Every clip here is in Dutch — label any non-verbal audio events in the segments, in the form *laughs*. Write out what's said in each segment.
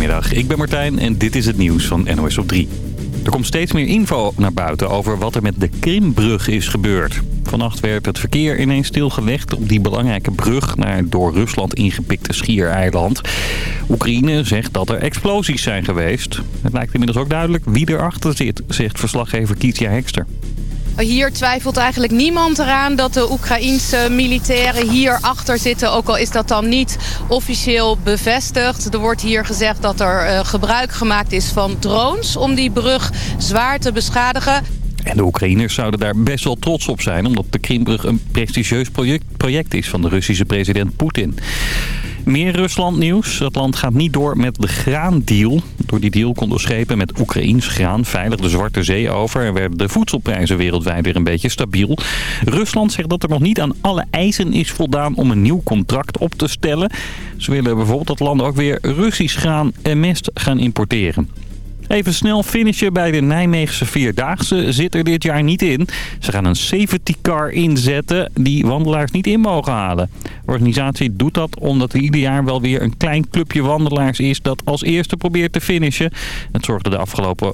Goedemiddag, ik ben Martijn en dit is het nieuws van NOS op 3. Er komt steeds meer info naar buiten over wat er met de Krimbrug is gebeurd. Vannacht werd het verkeer ineens stilgelegd op die belangrijke brug naar door Rusland ingepikte schiereiland. Oekraïne zegt dat er explosies zijn geweest. Het lijkt inmiddels ook duidelijk wie erachter zit, zegt verslaggever Kietja Hekster. Hier twijfelt eigenlijk niemand eraan dat de Oekraïense militairen hier achter zitten. Ook al is dat dan niet officieel bevestigd. Er wordt hier gezegd dat er uh, gebruik gemaakt is van drones om die brug zwaar te beschadigen. En de Oekraïners zouden daar best wel trots op zijn... omdat de Krimbrug een prestigieus project, project is van de Russische president Poetin. Meer Rusland nieuws. Het land gaat niet door met de graandeal. Door die deal konden schepen met Oekraïns graan veilig de Zwarte Zee over... en werden de voedselprijzen wereldwijd weer een beetje stabiel. Rusland zegt dat er nog niet aan alle eisen is voldaan om een nieuw contract op te stellen. Ze willen bijvoorbeeld dat landen ook weer Russisch graan en mest gaan importeren. Even snel finishen bij de Nijmeegse Vierdaagse zit er dit jaar niet in. Ze gaan een safety car inzetten die wandelaars niet in mogen halen. De organisatie doet dat omdat er ieder jaar wel weer een klein clubje wandelaars is... dat als eerste probeert te finishen. Het zorgde de afgelopen,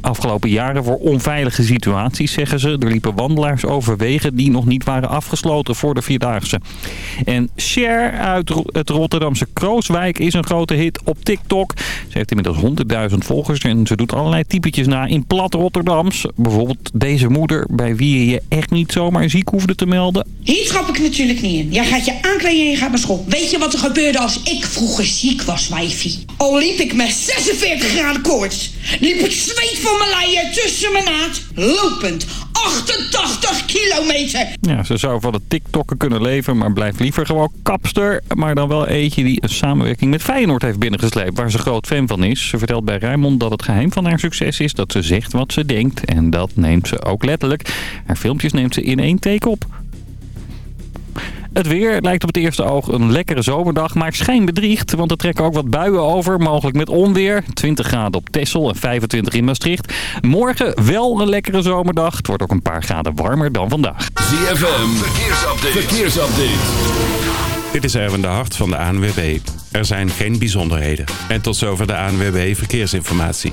afgelopen jaren voor onveilige situaties, zeggen ze. Er liepen wandelaars over wegen die nog niet waren afgesloten voor de Vierdaagse. En Cher uit het Rotterdamse Krooswijk is een grote hit op TikTok. Ze heeft inmiddels 100.000 volgers en ze doet allerlei typetjes na in plat Rotterdams. Bijvoorbeeld deze moeder bij wie je je echt niet zomaar ziek hoefde te melden. Hier trap ik natuurlijk niet in. Jij gaat je aankleden en je gaat naar school. Weet je wat er gebeurde als ik vroeger ziek was, wijfie? Al liep ik met 46 graden koorts. Liep ik zweet van mijn leien tussen mijn naad. Lopend 88 kilometer. Ja, ze zou van het TikTokken kunnen leven, maar blijft liever gewoon kapster. Maar dan wel eentje die een samenwerking met Feyenoord heeft binnengesleept, waar ze groot fan van is. Ze vertelt bij Rijmond dat het geheim van haar succes is dat ze zegt wat ze denkt. En dat neemt ze ook letterlijk. Haar filmpjes neemt ze in één take op. Het weer lijkt op het eerste oog een lekkere zomerdag, maar schijn bedriegt. Want er trekken ook wat buien over, mogelijk met onweer. 20 graden op Texel en 25 in Maastricht. Morgen wel een lekkere zomerdag. Het wordt ook een paar graden warmer dan vandaag. ZFM, verkeersupdate. verkeersupdate. Dit is Erwin de Hart van de ANWB. Er zijn geen bijzonderheden. En tot zover de ANWB Verkeersinformatie.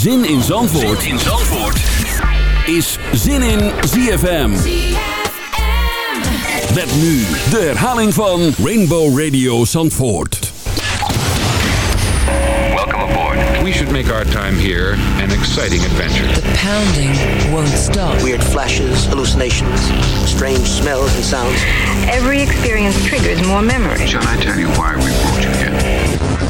Zin in Zandvoort, zin in Zandvoort. is Zin in ZFM. Met nu de herhaling van Rainbow Radio Zandvoort. Welcome aboard. We should make our time here an exciting adventure. The pounding won't stop. Weird flashes, hallucinations, strange smells and sounds. Every experience triggers more memory. Shall I tell you why we brought you here?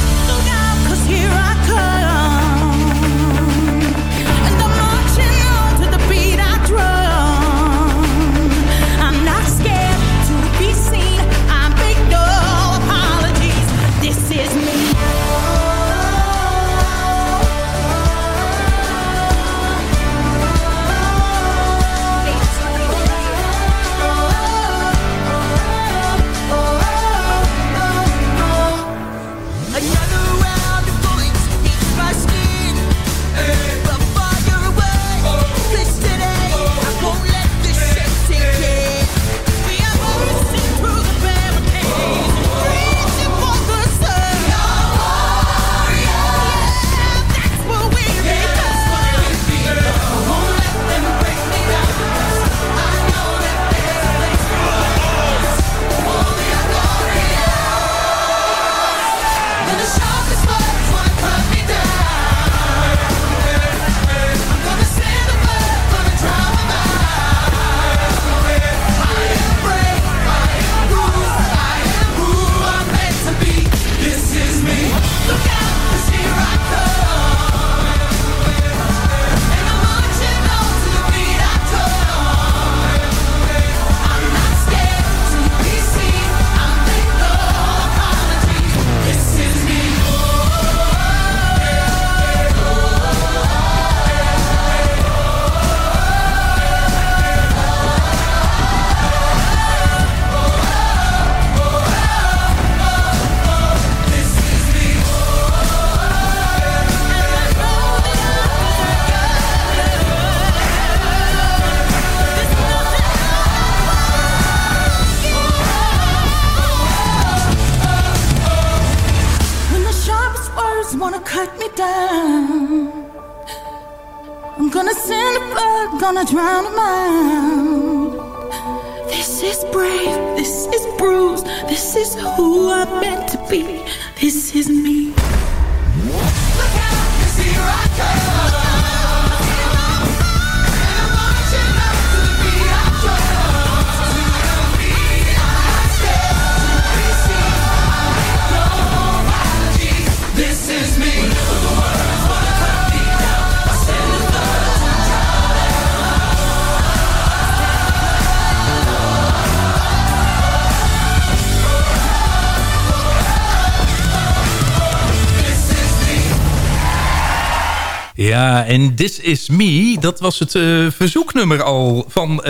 Ja, en This Is Me, dat was het uh, verzoeknummer al van uh,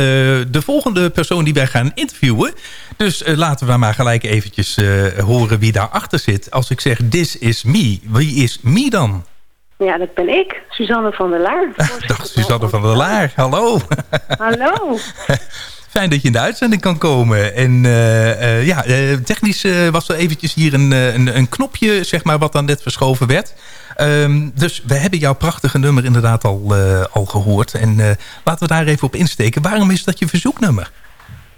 de volgende persoon die wij gaan interviewen. Dus uh, laten we maar gelijk eventjes horen wie daarachter zit. Als ik zeg This Is Me, wie is Me dan? Ja, dat ben ik, Suzanne van der Laar. *laughs* Dag Suzanne van der Laar, hallo. Hallo. *laughs* Fijn dat je in de uitzending kan komen. En ja, technisch was er eventjes hier een, een, een knopje, zeg maar, wat dan net verschoven werd. Um, dus we hebben jouw prachtige nummer inderdaad al, al gehoord. En laten we daar even op insteken. Waarom is dat je verzoeknummer?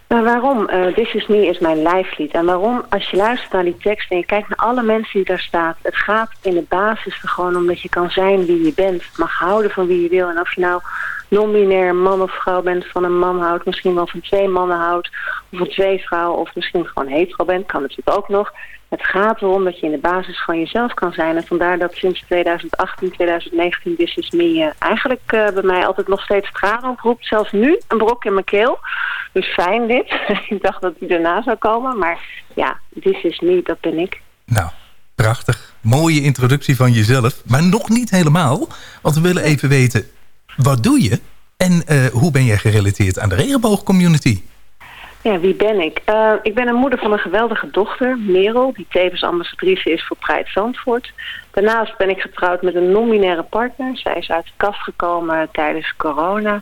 Nou, waarom? This Is Me is mijn lijflied. En waarom? Als je luistert naar die tekst en je kijkt naar alle mensen die daar staan. Het gaat in de basis er gewoon om dat je kan zijn wie je bent. Mag houden van wie je wil. En of je nou non-binair man of vrouw bent, van een man houdt. Misschien wel van twee mannen houdt. Of van twee vrouwen. Of misschien gewoon hetero bent. Kan natuurlijk ook nog. Het gaat erom dat je in de basis van jezelf kan zijn. En vandaar dat sinds 2018, 2019 This Is Me uh, eigenlijk uh, bij mij altijd nog steeds tranen oproept. Zelfs nu een brok in mijn keel. Dus fijn dit. *laughs* ik dacht dat die daarna zou komen. Maar ja, This Is Me, dat ben ik. Nou, prachtig. Mooie introductie van jezelf. Maar nog niet helemaal. Want we willen even weten, wat doe je? En uh, hoe ben jij gerelateerd aan de regenboogcommunity? Ja, wie ben ik? Uh, ik ben een moeder van een geweldige dochter, Merel... die tevens ambassadrice is voor Pride Zandvoort. Daarnaast ben ik getrouwd met een non-binaire partner. Zij is uit de kast gekomen tijdens corona.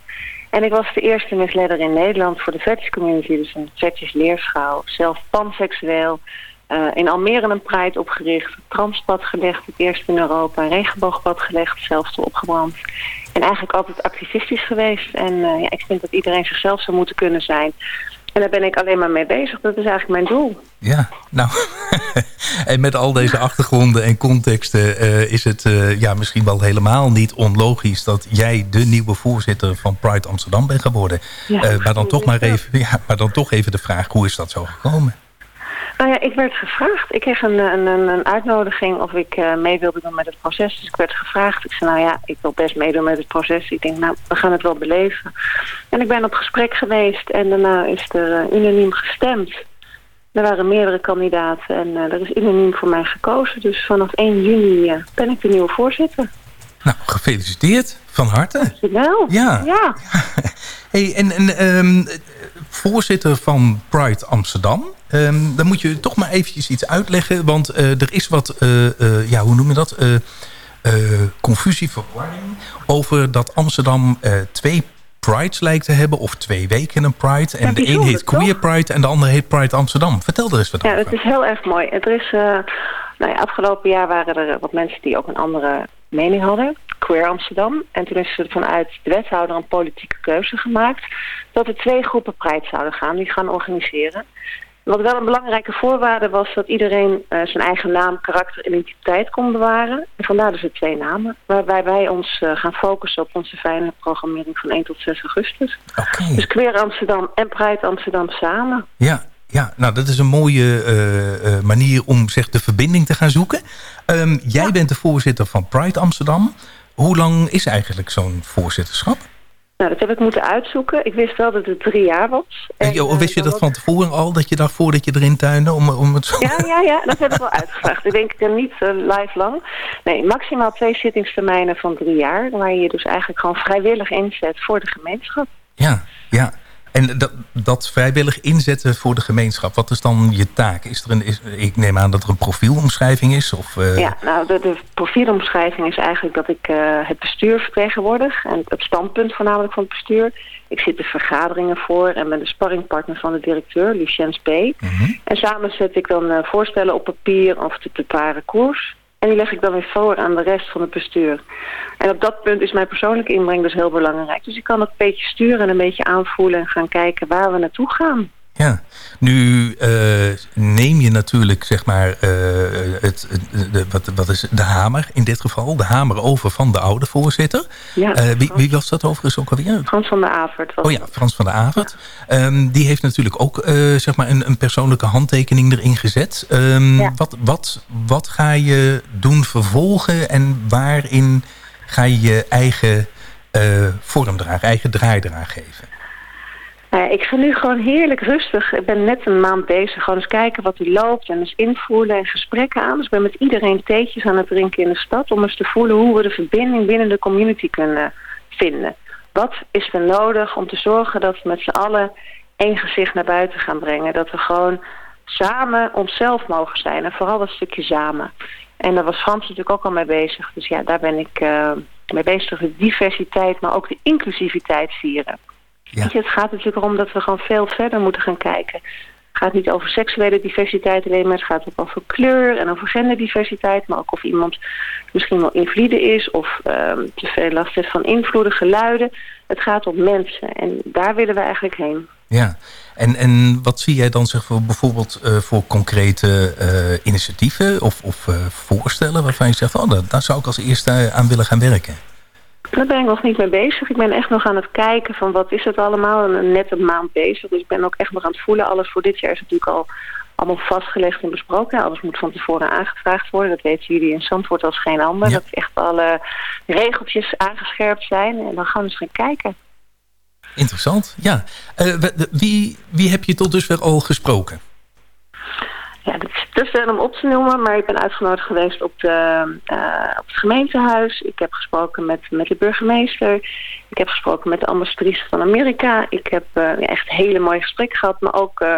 En ik was de eerste misleider in Nederland voor de fetish community. Dus een fetish leerschaal. Zelf panseksueel. Uh, in Almere een Pride opgericht. Transpad gelegd, het eerste in Europa. Een regenboogpad gelegd, zelfs opgebrand. En eigenlijk altijd activistisch geweest. En uh, ja, ik vind dat iedereen zichzelf zou moeten kunnen zijn... En daar ben ik alleen maar mee bezig. Dat is eigenlijk mijn doel. Ja, nou. *laughs* en met al deze achtergronden en contexten uh, is het uh, ja, misschien wel helemaal niet onlogisch dat jij de nieuwe voorzitter van Pride Amsterdam bent geworden. Ja, uh, maar, dan toch maar, even, ja, maar dan toch even de vraag, hoe is dat zo gekomen? Nou ja, ik werd gevraagd. Ik kreeg een, een, een uitnodiging of ik uh, mee wilde doen met het proces. Dus ik werd gevraagd. Ik zei, nou ja, ik wil best meedoen met het proces. Ik denk, nou, we gaan het wel beleven. En ik ben op gesprek geweest en daarna is er uh, unaniem gestemd. Er waren meerdere kandidaten en uh, er is unaniem voor mij gekozen. Dus vanaf 1 juni ben ik de nieuwe voorzitter. Nou, gefeliciteerd. Van harte. Dankjewel. Ja. ja. *laughs* hey, en, en um, voorzitter van Pride Amsterdam. Um, dan moet je toch maar eventjes iets uitleggen. Want uh, er is wat, uh, uh, ja, hoe noem je dat? confusie, verwarring. Over dat Amsterdam twee prides lijkt te hebben. Of twee weken een pride. En ja, de een heet Queer Pride en de andere heet Pride Amsterdam. Vertel er eens wat ja, over. Ja, het is heel erg mooi. Er is, nou ja, afgelopen jaar waren er wat mensen die ook een andere mening hadden. Queer Amsterdam. En toen is er vanuit de wethouder een politieke keuze gemaakt... dat er twee groepen Pride zouden gaan, die gaan organiseren. Wat wel een belangrijke voorwaarde was dat iedereen uh, zijn eigen naam, karakter en identiteit kon bewaren. En vandaar dus de twee namen. Waarbij wij ons uh, gaan focussen op onze fijne programmering van 1 tot 6 augustus. Okay. Dus Queer Amsterdam en Pride Amsterdam samen. Ja, ja, nou dat is een mooie uh, manier om zeg, de verbinding te gaan zoeken. Um, jij ja. bent de voorzitter van Pride Amsterdam. Hoe lang is eigenlijk zo'n voorzitterschap? Nou, dat heb ik moeten uitzoeken. Ik wist wel dat het drie jaar was. En, en wist je dat van tevoren al, dat je dacht voordat je erin tuinde? Om, om het zo... Ja, ja, ja, dat heb ik wel uitgevraagd. Ik denk er niet uh, live lang. Nee, maximaal twee zittingstermijnen van drie jaar. Waar je je dus eigenlijk gewoon vrijwillig inzet voor de gemeenschap. Ja, ja. En dat, dat vrijwillig inzetten voor de gemeenschap, wat is dan je taak? Is er een, is, ik neem aan dat er een profielomschrijving is? Of, uh... Ja, nou, de, de, profielomschrijving is eigenlijk dat ik uh, het bestuur vertegenwoordig. En het standpunt voornamelijk van het bestuur. Ik zit de vergaderingen voor en ben de sparringpartner van de directeur, Luciens B. Mm -hmm. En samen zet ik dan uh, voorstellen op papier of de bepalen koers. En die leg ik dan weer voor aan de rest van het bestuur. En op dat punt is mijn persoonlijke inbreng dus heel belangrijk. Dus ik kan het een beetje sturen en een beetje aanvoelen en gaan kijken waar we naartoe gaan. Ja, nu uh, neem je natuurlijk zeg maar uh, het, de, wat, wat is de hamer in dit geval, de hamer over van de oude voorzitter. Ja, uh, wie, wie, was dat overigens ook alweer? Frans van der Avert. Oh ja, Frans van der Avert. Ja. Um, die heeft natuurlijk ook zeg maar een, een, persoonlijke handtekening erin gezet. Um, ja. wat, wat, wat ga je doen vervolgen en waarin ga je je eigen vormdraag, eigen draaidraag geven? Uh, ik ga nu gewoon heerlijk rustig. Ik ben net een maand bezig. Gewoon eens kijken wat er loopt. En eens invoelen en gesprekken aan. Dus ik ben met iedereen theetjes aan het drinken in de stad. Om eens te voelen hoe we de verbinding binnen de community kunnen vinden. Wat is er nodig om te zorgen dat we met z'n allen één gezicht naar buiten gaan brengen. Dat we gewoon samen onszelf mogen zijn. En vooral dat stukje samen. En daar was Frans natuurlijk ook al mee bezig. Dus ja, daar ben ik uh, mee bezig. De diversiteit, maar ook de inclusiviteit vieren. Ja. Het gaat natuurlijk erom dat we gewoon veel verder moeten gaan kijken. Het gaat niet over seksuele diversiteit alleen, maar het gaat ook over kleur en over genderdiversiteit. Maar ook of iemand misschien wel invalide is of um, te veel last heeft van invloeden, geluiden. Het gaat om mensen en daar willen we eigenlijk heen. Ja, en, en wat zie jij dan zeg, voor, bijvoorbeeld uh, voor concrete uh, initiatieven of, of uh, voorstellen waarvan je zegt, oh, daar, daar zou ik als eerste aan willen gaan werken? Daar ben ik nog niet mee bezig. Ik ben echt nog aan het kijken van wat is het allemaal. En net een maand bezig. Dus ik ben ook echt nog aan het voelen. Alles voor dit jaar is natuurlijk al allemaal vastgelegd en besproken. Alles moet van tevoren aangevraagd worden. Dat weten jullie in Zandvoort als geen ander. Ja. Dat echt alle regeltjes aangescherpt zijn. En dan gaan we eens gaan kijken. Interessant, ja. Uh, wie, wie heb je tot dusver al gesproken? Ja, dat is te ver om op te noemen, maar ik ben uitgenodigd geweest op, de, uh, op het gemeentehuis. Ik heb gesproken met, met de burgemeester. Ik heb gesproken met de ambassadrice van Amerika. Ik heb uh, echt hele mooie gesprekken gehad, maar ook uh,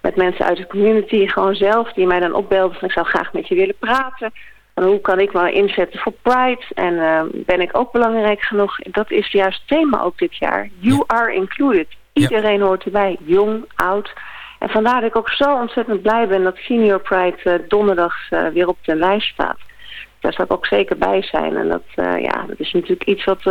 met mensen uit de community gewoon zelf die mij dan opbelden van ik zou graag met je willen praten. En hoe kan ik me inzetten voor Pride? En ben ik ook belangrijk genoeg? Dat is juist het thema ook dit jaar. You are included. Iedereen hoort erbij. Jong, oud. En vandaar dat ik ook zo ontzettend blij ben dat Senior Pride uh, donderdag uh, weer op de lijst staat. Daar zal ik ook zeker bij zijn. En dat, uh, ja, dat is natuurlijk iets wat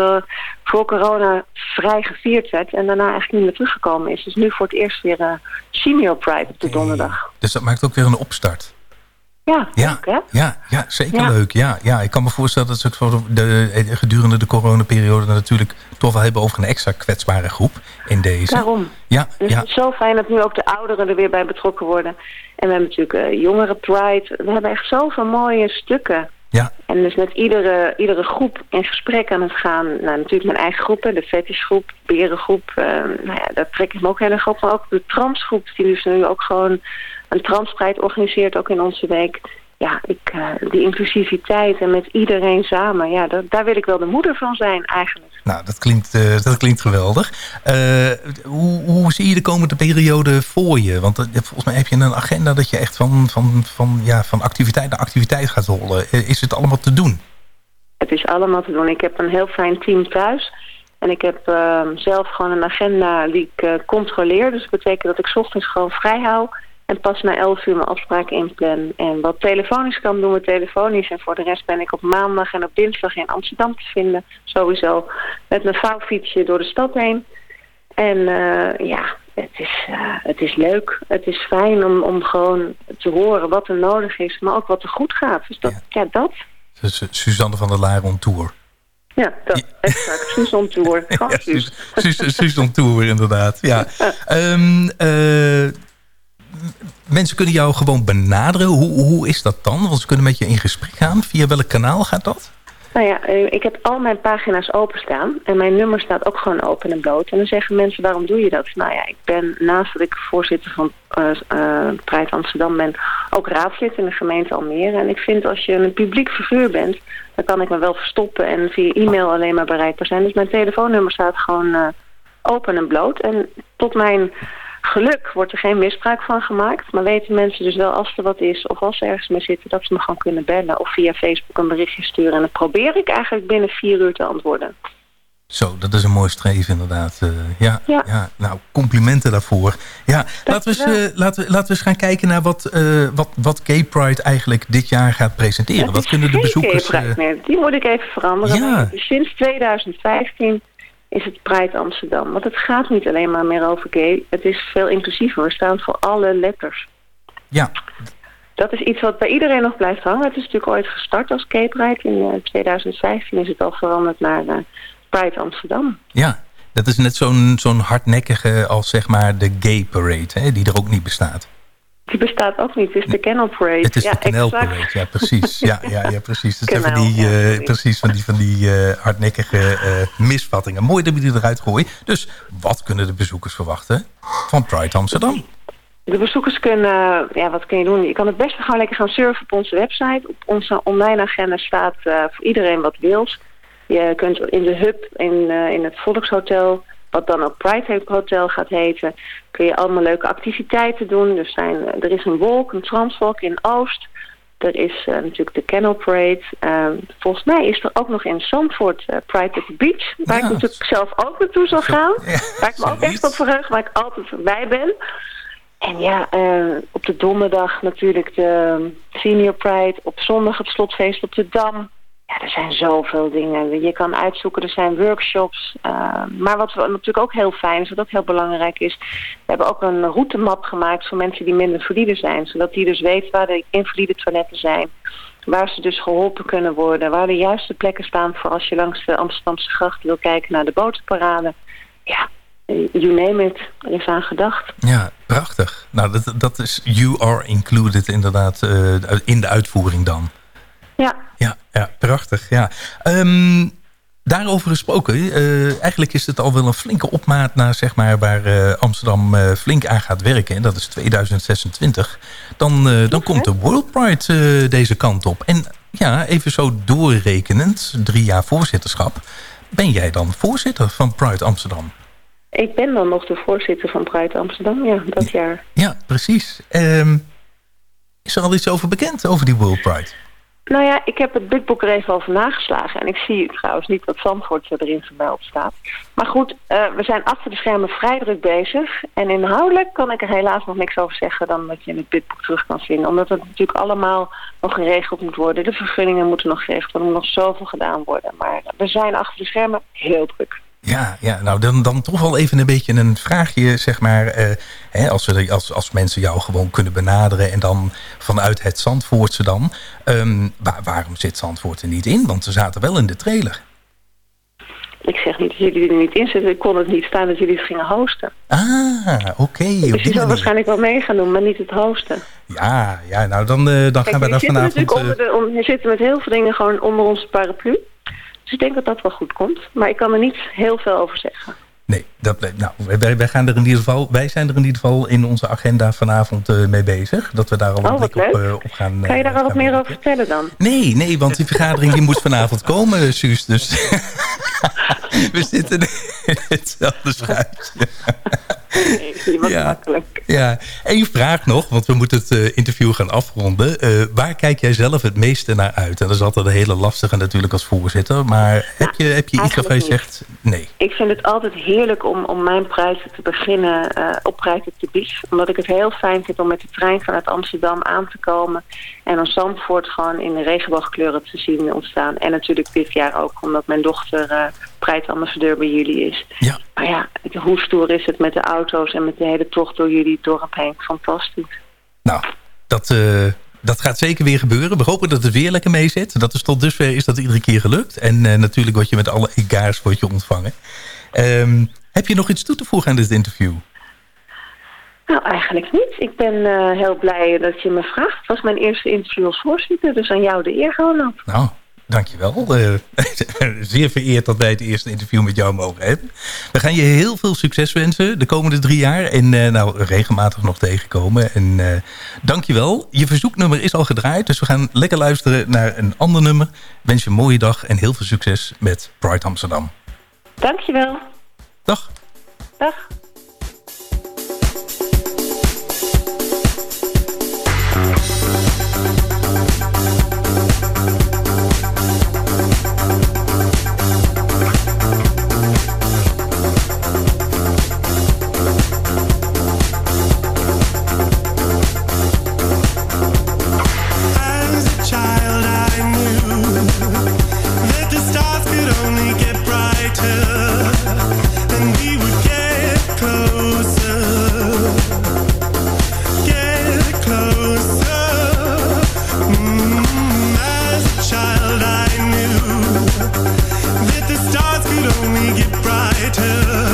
voor corona vrij gevierd werd en daarna eigenlijk niet meer teruggekomen is. Dus nu voor het eerst weer Senior Pride op de donderdag. Dus dat maakt ook weer een opstart. Ja, ja, leuk, hè? ja, ja zeker ja. leuk. Ja, ja, ik kan me voorstellen dat ze de, gedurende de coronaperiode natuurlijk toch wel hebben over een extra kwetsbare groep in deze. Daarom. Ja, dus ja. het is zo fijn dat nu ook de ouderen er weer bij betrokken worden. En we hebben natuurlijk uh, jongeren Pride. We hebben echt zoveel mooie stukken. Ja. En dus met iedere, iedere groep in gesprek aan het gaan. Nou, natuurlijk mijn eigen groepen, de fetishgroep, berengroep. Uh, nou ja, daar trek ik me ook heel erg op. Maar ook de transgroep, die dus nu ook gewoon een transstrijd organiseert, ook in onze week. Ja, ik, uh, die inclusiviteit en met iedereen samen, ja, dat, daar wil ik wel de moeder van zijn eigenlijk. Nou, dat klinkt, uh, dat klinkt geweldig. Uh, hoe, hoe zie je de komende periode voor je? Want volgens mij heb je een agenda dat je echt van, van, van, ja, van activiteit naar activiteit gaat rollen. Is het allemaal te doen? Het is allemaal te doen. Ik heb een heel fijn team thuis. En ik heb zelf gewoon een agenda die ik controleer. Dus dat betekent dat ik 's ochtends gewoon vrij hou. En pas na 11 uur mijn afspraken inplan. En wat telefonisch kan, doen we telefonisch. En voor de rest ben ik op maandag en op dinsdag in Amsterdam te vinden. Sowieso met mijn vouwfietsje door de stad heen. En uh, ja, het is, uh, het is leuk. Het is fijn om, om gewoon te horen wat er nodig is. Maar ook wat er goed gaat. Dus dat, ja. ja dat. Dus Suzanne van der Laar on tour. Ja, dat, exact. Susan Tour. *laughs* ja, Susan Tour, inderdaad. Ja. um, *laughs* uh, mensen kunnen jou gewoon benaderen. Hoe, hoe is dat dan? Want ze kunnen met je in gesprek gaan. Via welk kanaal gaat dat? Nou ja, ik heb al mijn pagina's openstaan. En mijn nummer staat ook gewoon open en bloot. En dan zeggen mensen, waarom doe je dat? Nou ja, ik ben naast dat ik voorzitter van uh, Amsterdam ben... ook raadslid in de gemeente Almere. En ik vind als je een publiek figuur bent... dan kan ik me wel verstoppen en via e-mail alleen maar bereikbaar zijn. Dus mijn telefoonnummer staat gewoon open en bloot. En tot mijn geluk wordt er geen misbruik van gemaakt. Maar weten mensen dus wel als er wat is of als ze ergens mee zitten... dat ze me gewoon kunnen bellen of via Facebook een berichtje sturen. En dan probeer ik eigenlijk binnen vier uur te antwoorden. Zo, dat is een mooi streven inderdaad. Uh, ja, ja. ja, nou, complimenten daarvoor. Ja, laten we, eens, uh, laten, we, laten we eens gaan kijken naar wat, uh, wat, wat Gay Pride eigenlijk dit jaar gaat presenteren. Wat kunnen de bezoekers... Gay Pride meer. Die moet ik even veranderen. Ja. Sinds 2015 is het Pride Amsterdam. Want het gaat niet alleen maar meer over gay. Het is veel inclusiever. We staan voor alle letters. Ja. Dat is iets wat bij iedereen nog blijft hangen. Het is natuurlijk ooit gestart als Gay Pride. In 2015 is het al veranderd naar Pride Amsterdam. Ja, dat is net zo'n zo'n hardnekkige als zeg maar de Gay Parade, hè, die er ook niet bestaat. Die bestaat ook niet, het is de Canal Parade. Het is ja, de Canal Parade, ja precies. Ja, ja, ja precies. Dat zijn van die, uh, ja, precies van die, van die uh, hardnekkige uh, misvattingen. Mooi dat we die eruit gooien. Dus wat kunnen de bezoekers verwachten van Pride Amsterdam? De bezoekers kunnen, ja, wat kun je doen? Je kan het beste gewoon lekker gaan surfen op onze website. Op onze online agenda staat voor iedereen wat wils. Je kunt in de hub in, in het Volkshotel, wat dan ook Pride Hotel gaat heten, kun je allemaal leuke activiteiten doen. Er, zijn, er is een wolk, een transwalk in Oost. Er is uh, natuurlijk de Canal Parade. Uh, volgens mij is er ook nog in Zandvoort uh, Pride at the Beach. Waar ja, ik natuurlijk zelf ook naartoe zal gaan. Ja, waar ik me ook echt op verheug, waar ik altijd voorbij ben. En ja, op de donderdag natuurlijk de Senior Pride. Op zondag het slotfeest op de Dam. Ja, er zijn zoveel dingen. Je kan uitzoeken, er zijn workshops. Uh, maar wat natuurlijk ook heel fijn is, wat ook heel belangrijk is... we hebben ook een routemap gemaakt voor mensen die minder valide zijn. Zodat die dus weten waar de invalide toiletten zijn. Waar ze dus geholpen kunnen worden. Waar de juiste plekken staan voor als je langs de Amsterdamse gracht wil kijken naar de botenparade. Ja, you name it. Er is aan gedacht. Ja, prachtig. Nou, dat, dat is you are included inderdaad uh, in de uitvoering dan. Ja. Ja, ja prachtig. Ja. Um, daarover gesproken, uh, eigenlijk is het al wel een flinke opmaat naar zeg maar, waar uh, Amsterdam uh, flink aan gaat werken. En dat is 2026. Dan, dan komt de World Pride deze kant op. En ja, even zo doorrekenend, drie jaar voorzitterschap. Ben jij dan voorzitter van Pride Amsterdam? Ik ben dan nog de voorzitter van Pride Amsterdam, ja, dat jaar. Ja, precies. Um, is er al iets over bekend, over die World Pride? Nou ja, ik heb het bidboek er even over nageslagen. En ik zie trouwens niet wat Zandvoort erin vermeld staat. Maar goed, uh, we zijn achter de schermen vrij druk bezig. En inhoudelijk kan ik er helaas nog niks over zeggen... dan dat je in het bidboek terug kan vinden. Omdat het natuurlijk allemaal nog geregeld moet worden. De vergunningen moeten nog geregeld worden. Er moet nog zoveel gedaan worden. Maar we zijn achter de schermen heel druk. Ja, ja nou dan, dan toch wel even een beetje een vraagje, zeg maar. Uh, hè, als, we, als, als mensen jou gewoon kunnen benaderen en dan vanuit het Zandvoortse dan. Um, waar, waarom zit Zandvoort er niet in? Want ze zaten wel in de trailer. Ik zeg niet dat jullie er niet in zitten. Ik kon het niet staan dat jullie het gingen hosten. Ah, oké. Okay, dus je waarschijnlijk wel mee gaan doen, maar niet het hosten. Ja, ja nou dan, uh, dan Kijk, gaan we daar vanavond... Uh... Onder de, om, je zit met heel veel dingen gewoon onder onze paraplu. Dus ik denk dat dat wel goed komt. Maar ik kan er niet heel veel over zeggen. Nee, dat, nou, wij, wij, gaan er in ieder geval, wij zijn er in ieder geval in onze agenda vanavond uh, mee bezig. Dat we daar al oh, een blik op, uh, op, gaan Kan je daar al wat meer over vertellen dan? Nee, nee, want die vergadering die moet vanavond komen, Suus. Dus *laughs* we zitten in hetzelfde schuitje. *laughs* Nee, ja, makkelijk. Ja, één vraag nog, want we moeten het uh, interview gaan afronden. Uh, waar kijk jij zelf het meeste naar uit? En dat is altijd een hele lastige natuurlijk als voorzitter. Maar heb je, heb je iets waarvan je zegt nee? Ik vind het altijd heerlijk om, om mijn prijzen te beginnen uh, op prijzen te bies. Omdat ik het heel fijn vind om met de trein vanuit Amsterdam aan te komen. En dan Zandvoort gewoon in de regenboogkleuren te zien ontstaan. En natuurlijk dit jaar ook, omdat mijn dochter uh, prijsambassadeur bij jullie is. Ja. Maar ja, hoe stoer is het met de auto's en met de hele tocht door jullie dorp heen. Fantastisch. Nou, dat, uh, dat gaat zeker weer gebeuren. We hopen dat het weer lekker mee zit. Dat is tot dusver is dat iedere keer gelukt. En uh, natuurlijk word je met alle egaars word je ontvangen. Um, heb je nog iets toe te voegen aan dit interview? Nou, eigenlijk niet. Ik ben uh, heel blij dat je me vraagt. Het was mijn eerste interview als voorzitter, dus aan jou de eer gewoon Nou, dankjewel. Uh, *laughs* zeer vereerd dat wij het eerste interview met jou mogen hebben. We gaan je heel veel succes wensen de komende drie jaar. En uh, nou, regelmatig nog tegenkomen. En uh, dankjewel. Je verzoeknummer is al gedraaid, dus we gaan lekker luisteren naar een ander nummer. Wens je een mooie dag en heel veel succes met Pride Amsterdam. Dankjewel. Dag. Dag. obviously later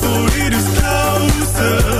Food is closer.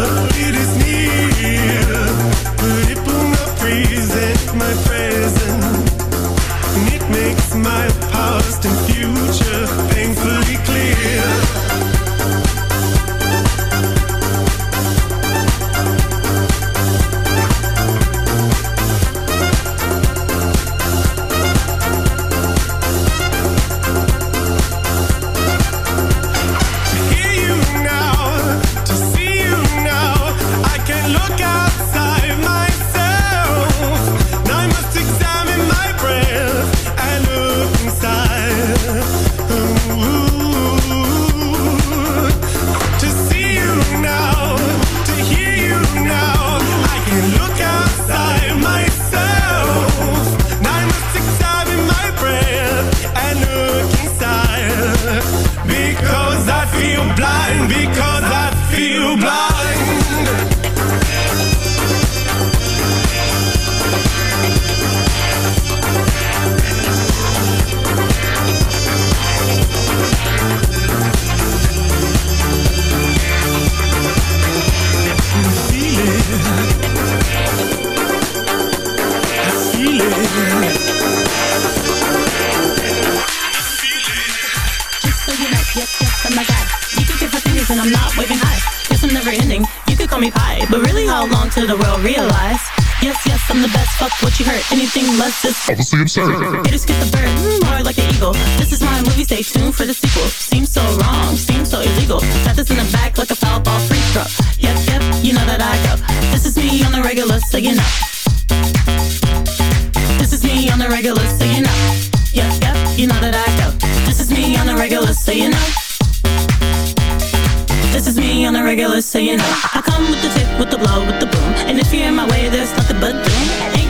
*laughs* Haters get the bird, mm, more like an eagle. This is my movie, stay tuned for the sequel. Seems so wrong, seems so illegal. Got this in the back like a foul ball free throw. Yep, yep, you know that I go. This is me on the regular, so you know. This is me on the regular, so you know. Yep, yep, you know that I go. This is me on the regular, so you know. This is me on the regular, so you know. I come with the tip, with the blow, with the boom. And if you're in my way, there's nothing but doom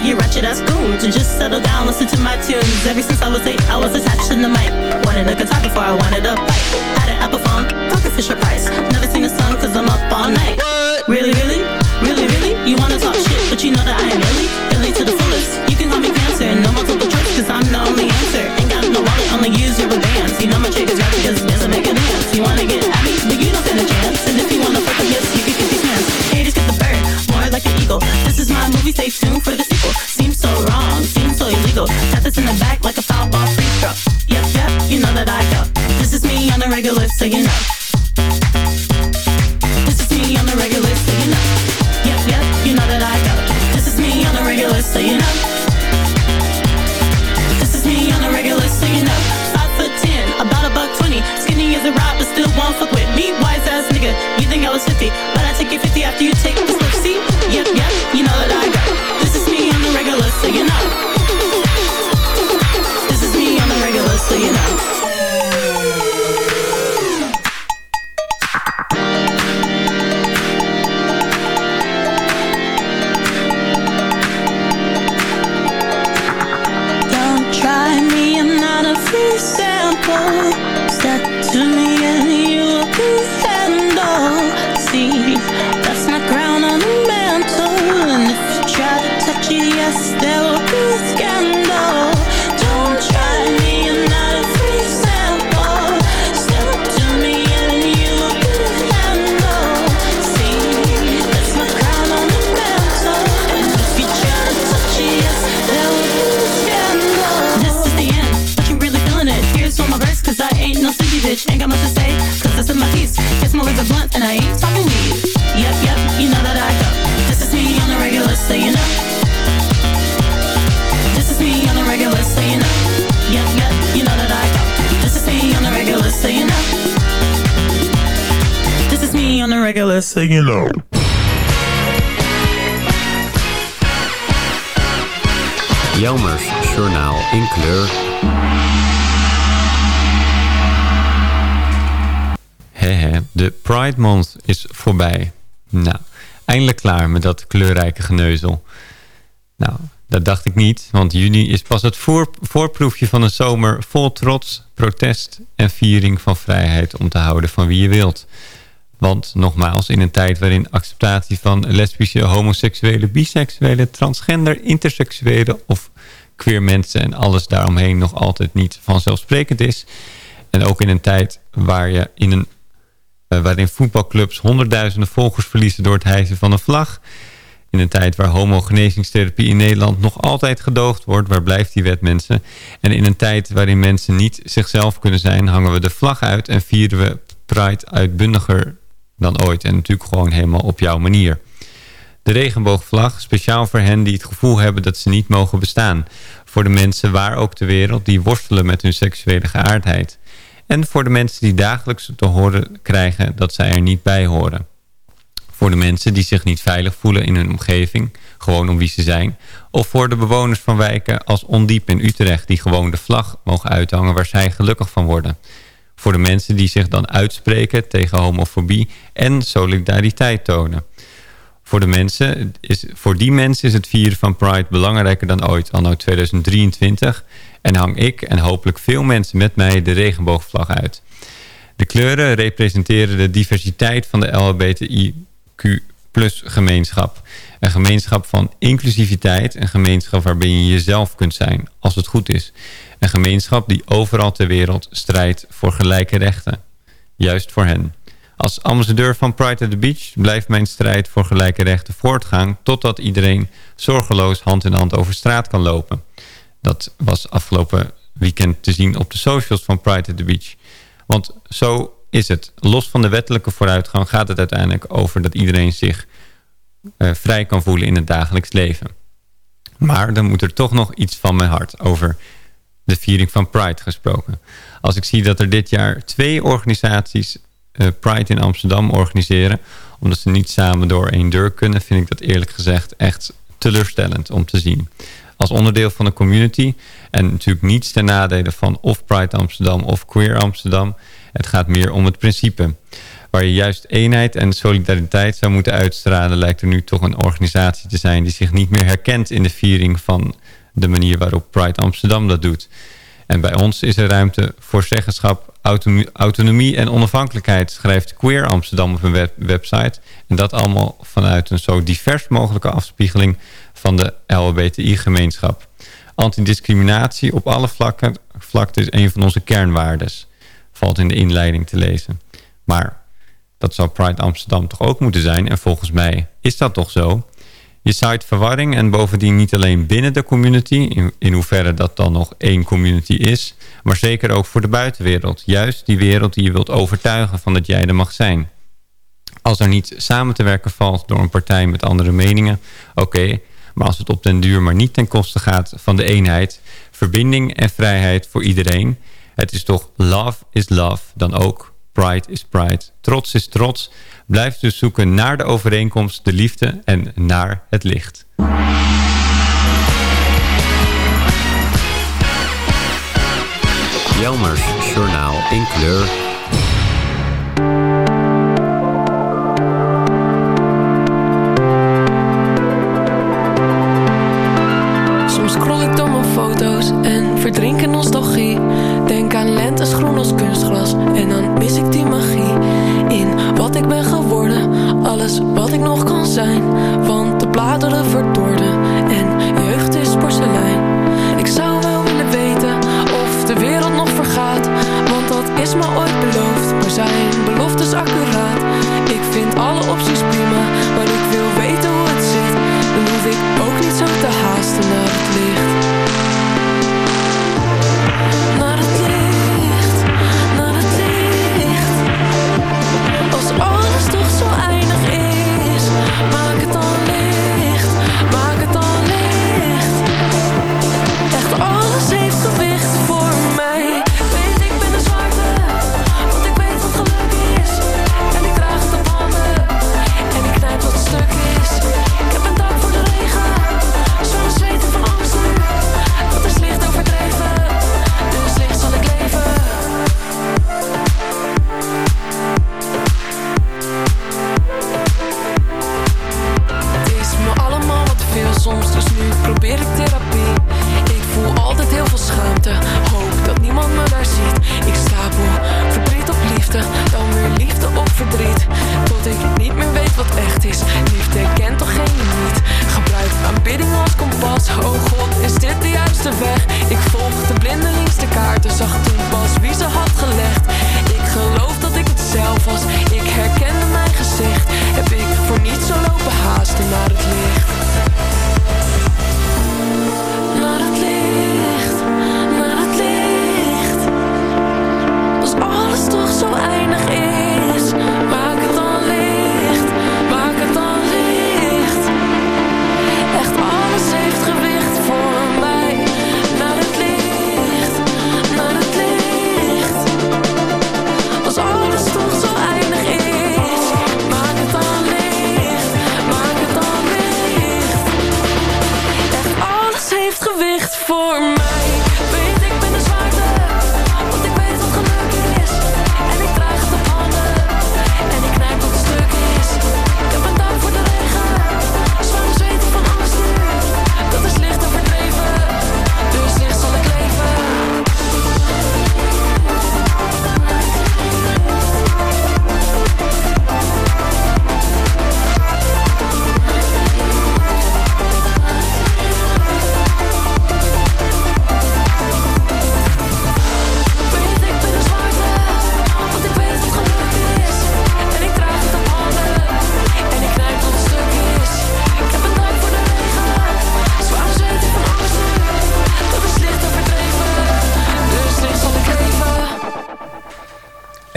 you ratchet ass goon to just settle down, listen to my tunes. Ever since I was eight, I was attached to the mic. Wanted a guitar before I wanted a bike. Had an Apple phone, Dr. Fisher Price. Never seen the sun cause I'm up all night. What? Really, really? Really, really? You wanna talk shit, but you know that I am really, really to the fullest. You can call me cancer, no multiple choice cause I'm the only answer. Ain't got no wallet, only use your bands. You know my chick is rap because it doesn't make a dance. You wanna get at me, but you don't stand a chance. And if you wanna fuck yes, you can get these hands. Haters get the bird, more like an eagle. This is my movie, stay tuned for so you know. Know. Jelmers Journaal in kleur de Pride Month is voorbij. Nou, eindelijk klaar met dat kleurrijke geneuzel. Nou, dat dacht ik niet, want juni is pas het voor, voorproefje van een zomer vol trots, protest en viering van vrijheid om te houden van wie je wilt. Want nogmaals, in een tijd waarin acceptatie van lesbische, homoseksuele, biseksuele, transgender, interseksuele of queer mensen en alles daaromheen nog altijd niet vanzelfsprekend is. En ook in een tijd waar je in een eh, waarin voetbalclubs honderdduizenden volgers verliezen door het hijsen van een vlag... In een tijd waar homogenezingstherapie in Nederland nog altijd gedoogd wordt. Waar blijft die wet mensen? En in een tijd waarin mensen niet zichzelf kunnen zijn... hangen we de vlag uit en vieren we Pride uitbundiger dan ooit. En natuurlijk gewoon helemaal op jouw manier. De regenboogvlag, speciaal voor hen die het gevoel hebben dat ze niet mogen bestaan. Voor de mensen waar ook ter wereld die worstelen met hun seksuele geaardheid. En voor de mensen die dagelijks te horen krijgen dat zij er niet bij horen. Voor de mensen die zich niet veilig voelen in hun omgeving, gewoon om wie ze zijn. Of voor de bewoners van wijken als Ondiep in Utrecht die gewoon de vlag mogen uithangen waar zij gelukkig van worden. Voor de mensen die zich dan uitspreken tegen homofobie en solidariteit tonen. Voor, de mensen is, voor die mensen is het vieren van Pride belangrijker dan ooit, anno 2023. En hang ik en hopelijk veel mensen met mij de regenboogvlag uit. De kleuren representeren de diversiteit van de LHBTIQ plus gemeenschap. Een gemeenschap van inclusiviteit. Een gemeenschap waarbij je jezelf kunt zijn, als het goed is. Een gemeenschap die overal ter wereld strijdt voor gelijke rechten. Juist voor hen. Als ambassadeur van Pride at the Beach blijft mijn strijd voor gelijke rechten voortgaan... totdat iedereen zorgeloos hand in hand over straat kan lopen. Dat was afgelopen weekend te zien op de socials van Pride at the Beach. Want zo is het. Los van de wettelijke vooruitgang gaat het uiteindelijk over dat iedereen zich uh, vrij kan voelen in het dagelijks leven. Maar dan moet er toch nog iets van mijn hart over de viering van Pride gesproken. Als ik zie dat er dit jaar twee organisaties uh, Pride in Amsterdam organiseren... omdat ze niet samen door één deur kunnen... vind ik dat eerlijk gezegd echt teleurstellend om te zien. Als onderdeel van de community... en natuurlijk niets ten nadele van of Pride Amsterdam of Queer Amsterdam... het gaat meer om het principe. Waar je juist eenheid en solidariteit zou moeten uitstralen... lijkt er nu toch een organisatie te zijn... die zich niet meer herkent in de viering van de manier waarop Pride Amsterdam dat doet... En bij ons is er ruimte voor zeggenschap, autonomie en onafhankelijkheid, schrijft Queer Amsterdam op een website. En dat allemaal vanuit een zo divers mogelijke afspiegeling van de LHBTI-gemeenschap. Antidiscriminatie op alle vlakken, vlakten is een van onze kernwaardes. Valt in de inleiding te lezen. Maar dat zou Pride Amsterdam toch ook moeten zijn. En volgens mij is dat toch zo. Je zaait verwarring en bovendien niet alleen binnen de community... In, in hoeverre dat dan nog één community is... maar zeker ook voor de buitenwereld. Juist die wereld die je wilt overtuigen van dat jij er mag zijn. Als er niet samen te werken valt door een partij met andere meningen... oké, maar als het op den duur maar niet ten koste gaat van de eenheid... verbinding en vrijheid voor iedereen... het is toch love is love dan ook pride is pride. Trots is trots... Blijf dus zoeken naar de overeenkomst, de liefde en naar het licht. Jelmers Journaal in kleur.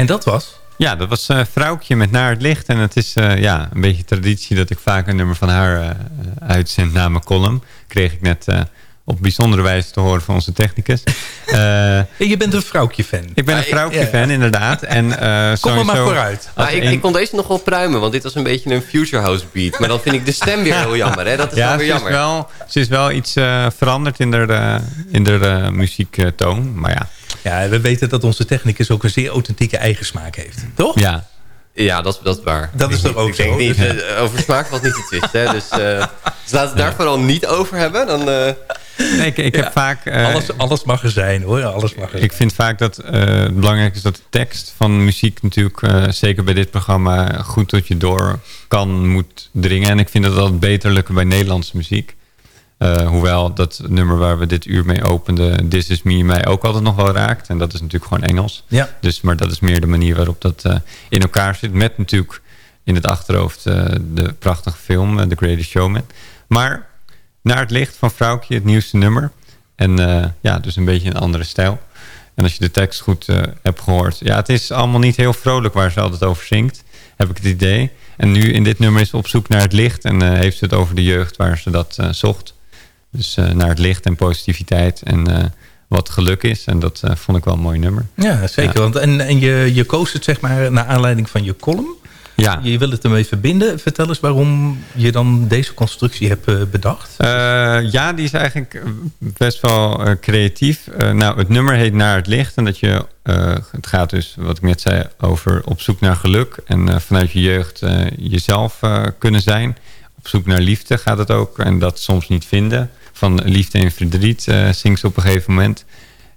En dat was? Ja, dat was uh, Vrouwtje met Naar het Licht. En het is uh, ja, een beetje traditie dat ik vaak een nummer van haar uh, uitzend na mijn column. Kreeg ik net op bijzondere wijze te horen van onze technicus. *laughs* je bent een Vrouwtje-fan. Ik ben een Vrouwtje-fan, inderdaad. En, Kom er maar vooruit. Maar ik, ik, kon deze nog wel pruimen, want dit was een beetje een Future House beat. Maar dan vind ik de stem weer heel jammer. Hè? Dat is ja, wel weer jammer. Is wel, ze is wel iets veranderd in de, in de muziektoon. Maar ja... Ja, we weten dat onze technicus ook een zeer authentieke eigen smaak heeft. Toch? Ja. Ja, dat, dat is waar. Dat is toch ook ik Niet, uh, over smaak valt niet te twisten. Dus, uh, dus laten we het daar vooral niet over hebben. Dan, uh... nee, ik, ik heb vaak... alles, alles mag er zijn hoor. Alles mag er ik vind vaak dat het belangrijk is dat de tekst van muziek natuurlijk... zeker bij dit programma goed tot je door kan, moet dringen. En ik vind dat dat beter lukken bij Nederlandse muziek. Uh, hoewel dat nummer waar we dit uur mee openden, This Is Me, mij ook altijd nog wel raakt. En dat is natuurlijk gewoon Engels. Ja. Dus, maar dat is meer de manier waarop dat uh, in elkaar zit. Met natuurlijk in het achterhoofd uh, de prachtige film, The Greatest Showman. Maar Naar het licht van Vrouwtje, het nieuwste nummer. En ja, dus een beetje een andere stijl. En als je de tekst goed hebt gehoord. Ja, het is allemaal niet heel vrolijk waar ze altijd over zingt. Heb ik het idee. En nu in dit nummer is ze op zoek naar het licht. En heeft ze het over de jeugd waar ze dat zocht. Dus uh, naar het licht en positiviteit en uh, wat geluk is. En dat uh, vond ik wel een mooi nummer. Ja, zeker. Ja. Want, en en je, je koos het zeg maar naar aanleiding van je column. Ja. Je wil het ermee verbinden. Vertel eens waarom je dan deze constructie hebt bedacht. ja, die is eigenlijk best wel creatief. nou, het nummer heet Naar het licht. En dat je, het gaat dus, wat ik net zei, over op zoek naar geluk. En vanuit je jeugd jezelf kunnen zijn. Op zoek naar liefde gaat het ook. En dat soms niet vinden van liefde en verdriet uh, zingt ze op een gegeven moment.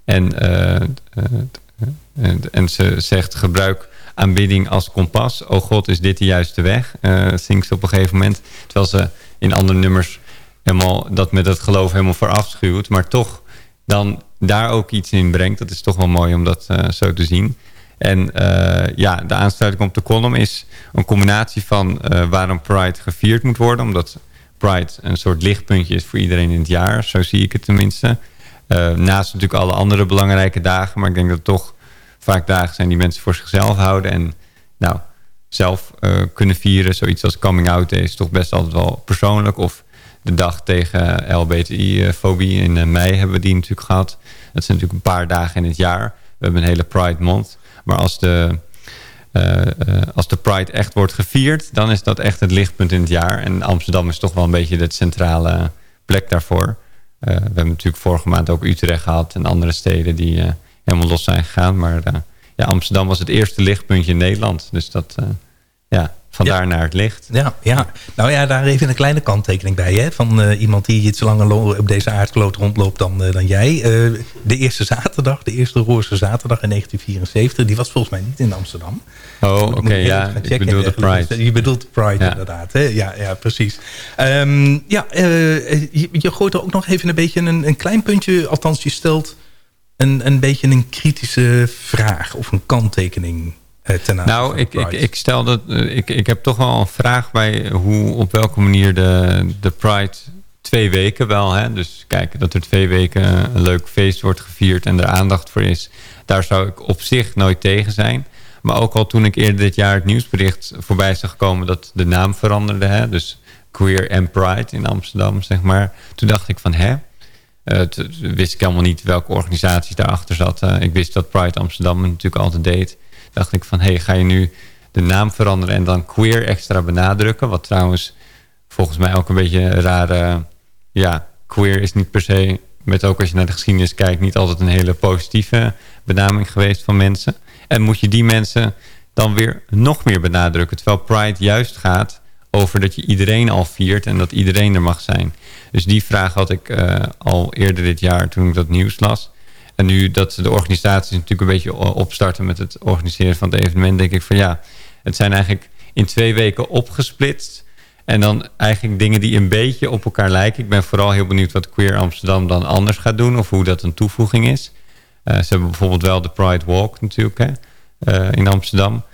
En, uh, en ze zegt gebruik aanbidding als kompas. Oh God, is dit de juiste weg? zingt ze op een gegeven moment. Terwijl ze in andere nummers helemaal dat met het geloof helemaal voor afschuwt. Maar toch dan daar ook iets in brengt. Dat is toch wel mooi om dat zo te zien. En ja, de aansluiting op de column is een combinatie van waarom Pride gevierd moet worden. Omdat Pride een soort lichtpuntje is voor iedereen in het jaar. Zo zie ik het tenminste. Uh, naast natuurlijk alle andere belangrijke dagen. Maar ik denk dat het toch vaak dagen zijn die mensen voor zichzelf houden. En nou, zelf uh, kunnen vieren. Zoiets als coming out is toch best altijd wel persoonlijk. Of de dag tegen LBTI-fobie in mei hebben we die natuurlijk gehad. Dat zijn natuurlijk een paar dagen in het jaar. We hebben een hele Pride Month. Maar als de als de Pride echt wordt gevierd, dan is dat echt het lichtpunt in het jaar. En Amsterdam is toch wel een beetje de centrale plek daarvoor. Uh, we hebben natuurlijk vorige maand ook Utrecht gehad en andere steden die helemaal los zijn gegaan. Maar ja, Amsterdam was het eerste lichtpuntje in Nederland. Dus dat, ja, vandaar ja. naar het licht. Ja, ja, nou ja, daar even een kleine kanttekening bij. Hè? Van uh, iemand die iets langer op deze aardkloot rondloopt dan, uh, dan jij. Uh, de eerste zaterdag, de eerste Roorse zaterdag in 1974... die was volgens mij niet in Amsterdam. Oh, oké, okay, ja. Ik bedoel de Pride. Je bedoelt Pride, ja. inderdaad. Hè? Ja, ja, precies. Um, ja, je, je, gooit er ook nog even een beetje een, een klein puntje... althans, je stelt een, een beetje een kritische vraag... of een kanttekening nou, ik, ik, ik, stel dat ik, ik heb toch wel een vraag bij hoe op welke manier de, de Pride twee weken wel. Hè? Dus kijk, dat er twee weken een leuk feest wordt gevierd en er aandacht voor is. Daar zou ik op zich nooit tegen zijn. Maar ook al toen ik eerder dit jaar het nieuwsbericht voorbij zag komen dat de naam veranderde. Hè? Dus Queer and Pride in Amsterdam, zeg maar. Toen dacht ik van, hè? Uh, wist ik helemaal niet welke organisaties daarachter zat. Uh, ik wist dat Pride Amsterdam natuurlijk altijd deed dacht ik van, hey, ga je nu de naam veranderen en dan queer extra benadrukken? Wat trouwens volgens mij ook een beetje een rare... Ja, queer is niet per se, met ook als je naar de geschiedenis kijkt... niet altijd een hele positieve benaming geweest van mensen. En moet je die mensen dan weer nog meer benadrukken? Terwijl Pride juist gaat over dat je iedereen al viert en dat iedereen er mag zijn. Dus die vraag had ik uh, al eerder dit jaar toen ik dat nieuws las. En nu dat de organisaties natuurlijk een beetje opstarten met het organiseren van het evenement, denk ik van ja, het zijn eigenlijk in twee weken opgesplitst. En dan eigenlijk dingen die een beetje op elkaar lijken. Ik ben vooral heel benieuwd wat Queer Amsterdam dan anders gaat doen. Of hoe dat een toevoeging is. Uh, ze hebben bijvoorbeeld wel de Pride Walk natuurlijk uh, in Amsterdam.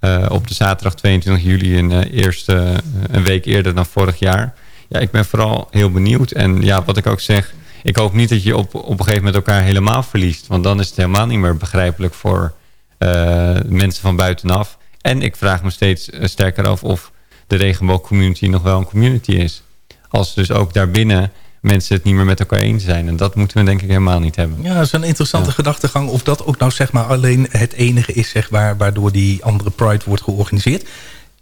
Uh, op de zaterdag 22 juli, een, eerste, een week eerder dan vorig jaar. Ja, ik ben vooral heel benieuwd. En ja, wat ik ook zeg ik hoop niet dat je op, op een gegeven moment elkaar helemaal verliest. Want dan is het helemaal niet meer begrijpelijk voor eh, mensen van buitenaf. En ik vraag me steeds eh, sterker af of de regenboogcommunity nog wel een community is. Als dus ook daarbinnen mensen het niet meer met elkaar eens zijn. En dat moeten we denk ik helemaal niet hebben. Ja, dat is een interessante gedachtegang. Of dat ook nou zeg maar alleen het enige is zeg maar, waardoor die andere Pride wordt georganiseerd.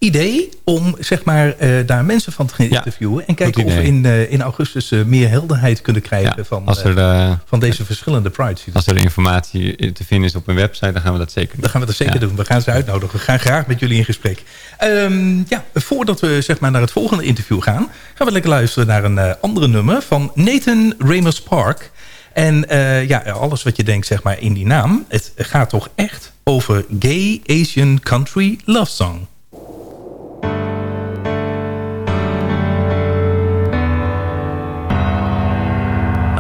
Idee om zeg maar, eh, daar mensen van te interviewen. En kijken of we in, eh, in augustus eh, meer helderheid kunnen krijgen van, Als er, van deze verschillende Prides. Als er informatie te vinden is op een website, dan gaan we dat zeker doen. Dan gaan we dat zeker Ja. doen. We gaan ze uitnodigen. We gaan graag met jullie in gesprek. Ehm, ja, voordat we zeg maar, naar het volgende interview gaan... gaan we lekker luisteren naar een andere nummer van Nathan Ramos Park. En ja, alles wat je denkt zeg maar, in die naam... het gaat toch echt over Gay Asian Country Love Song.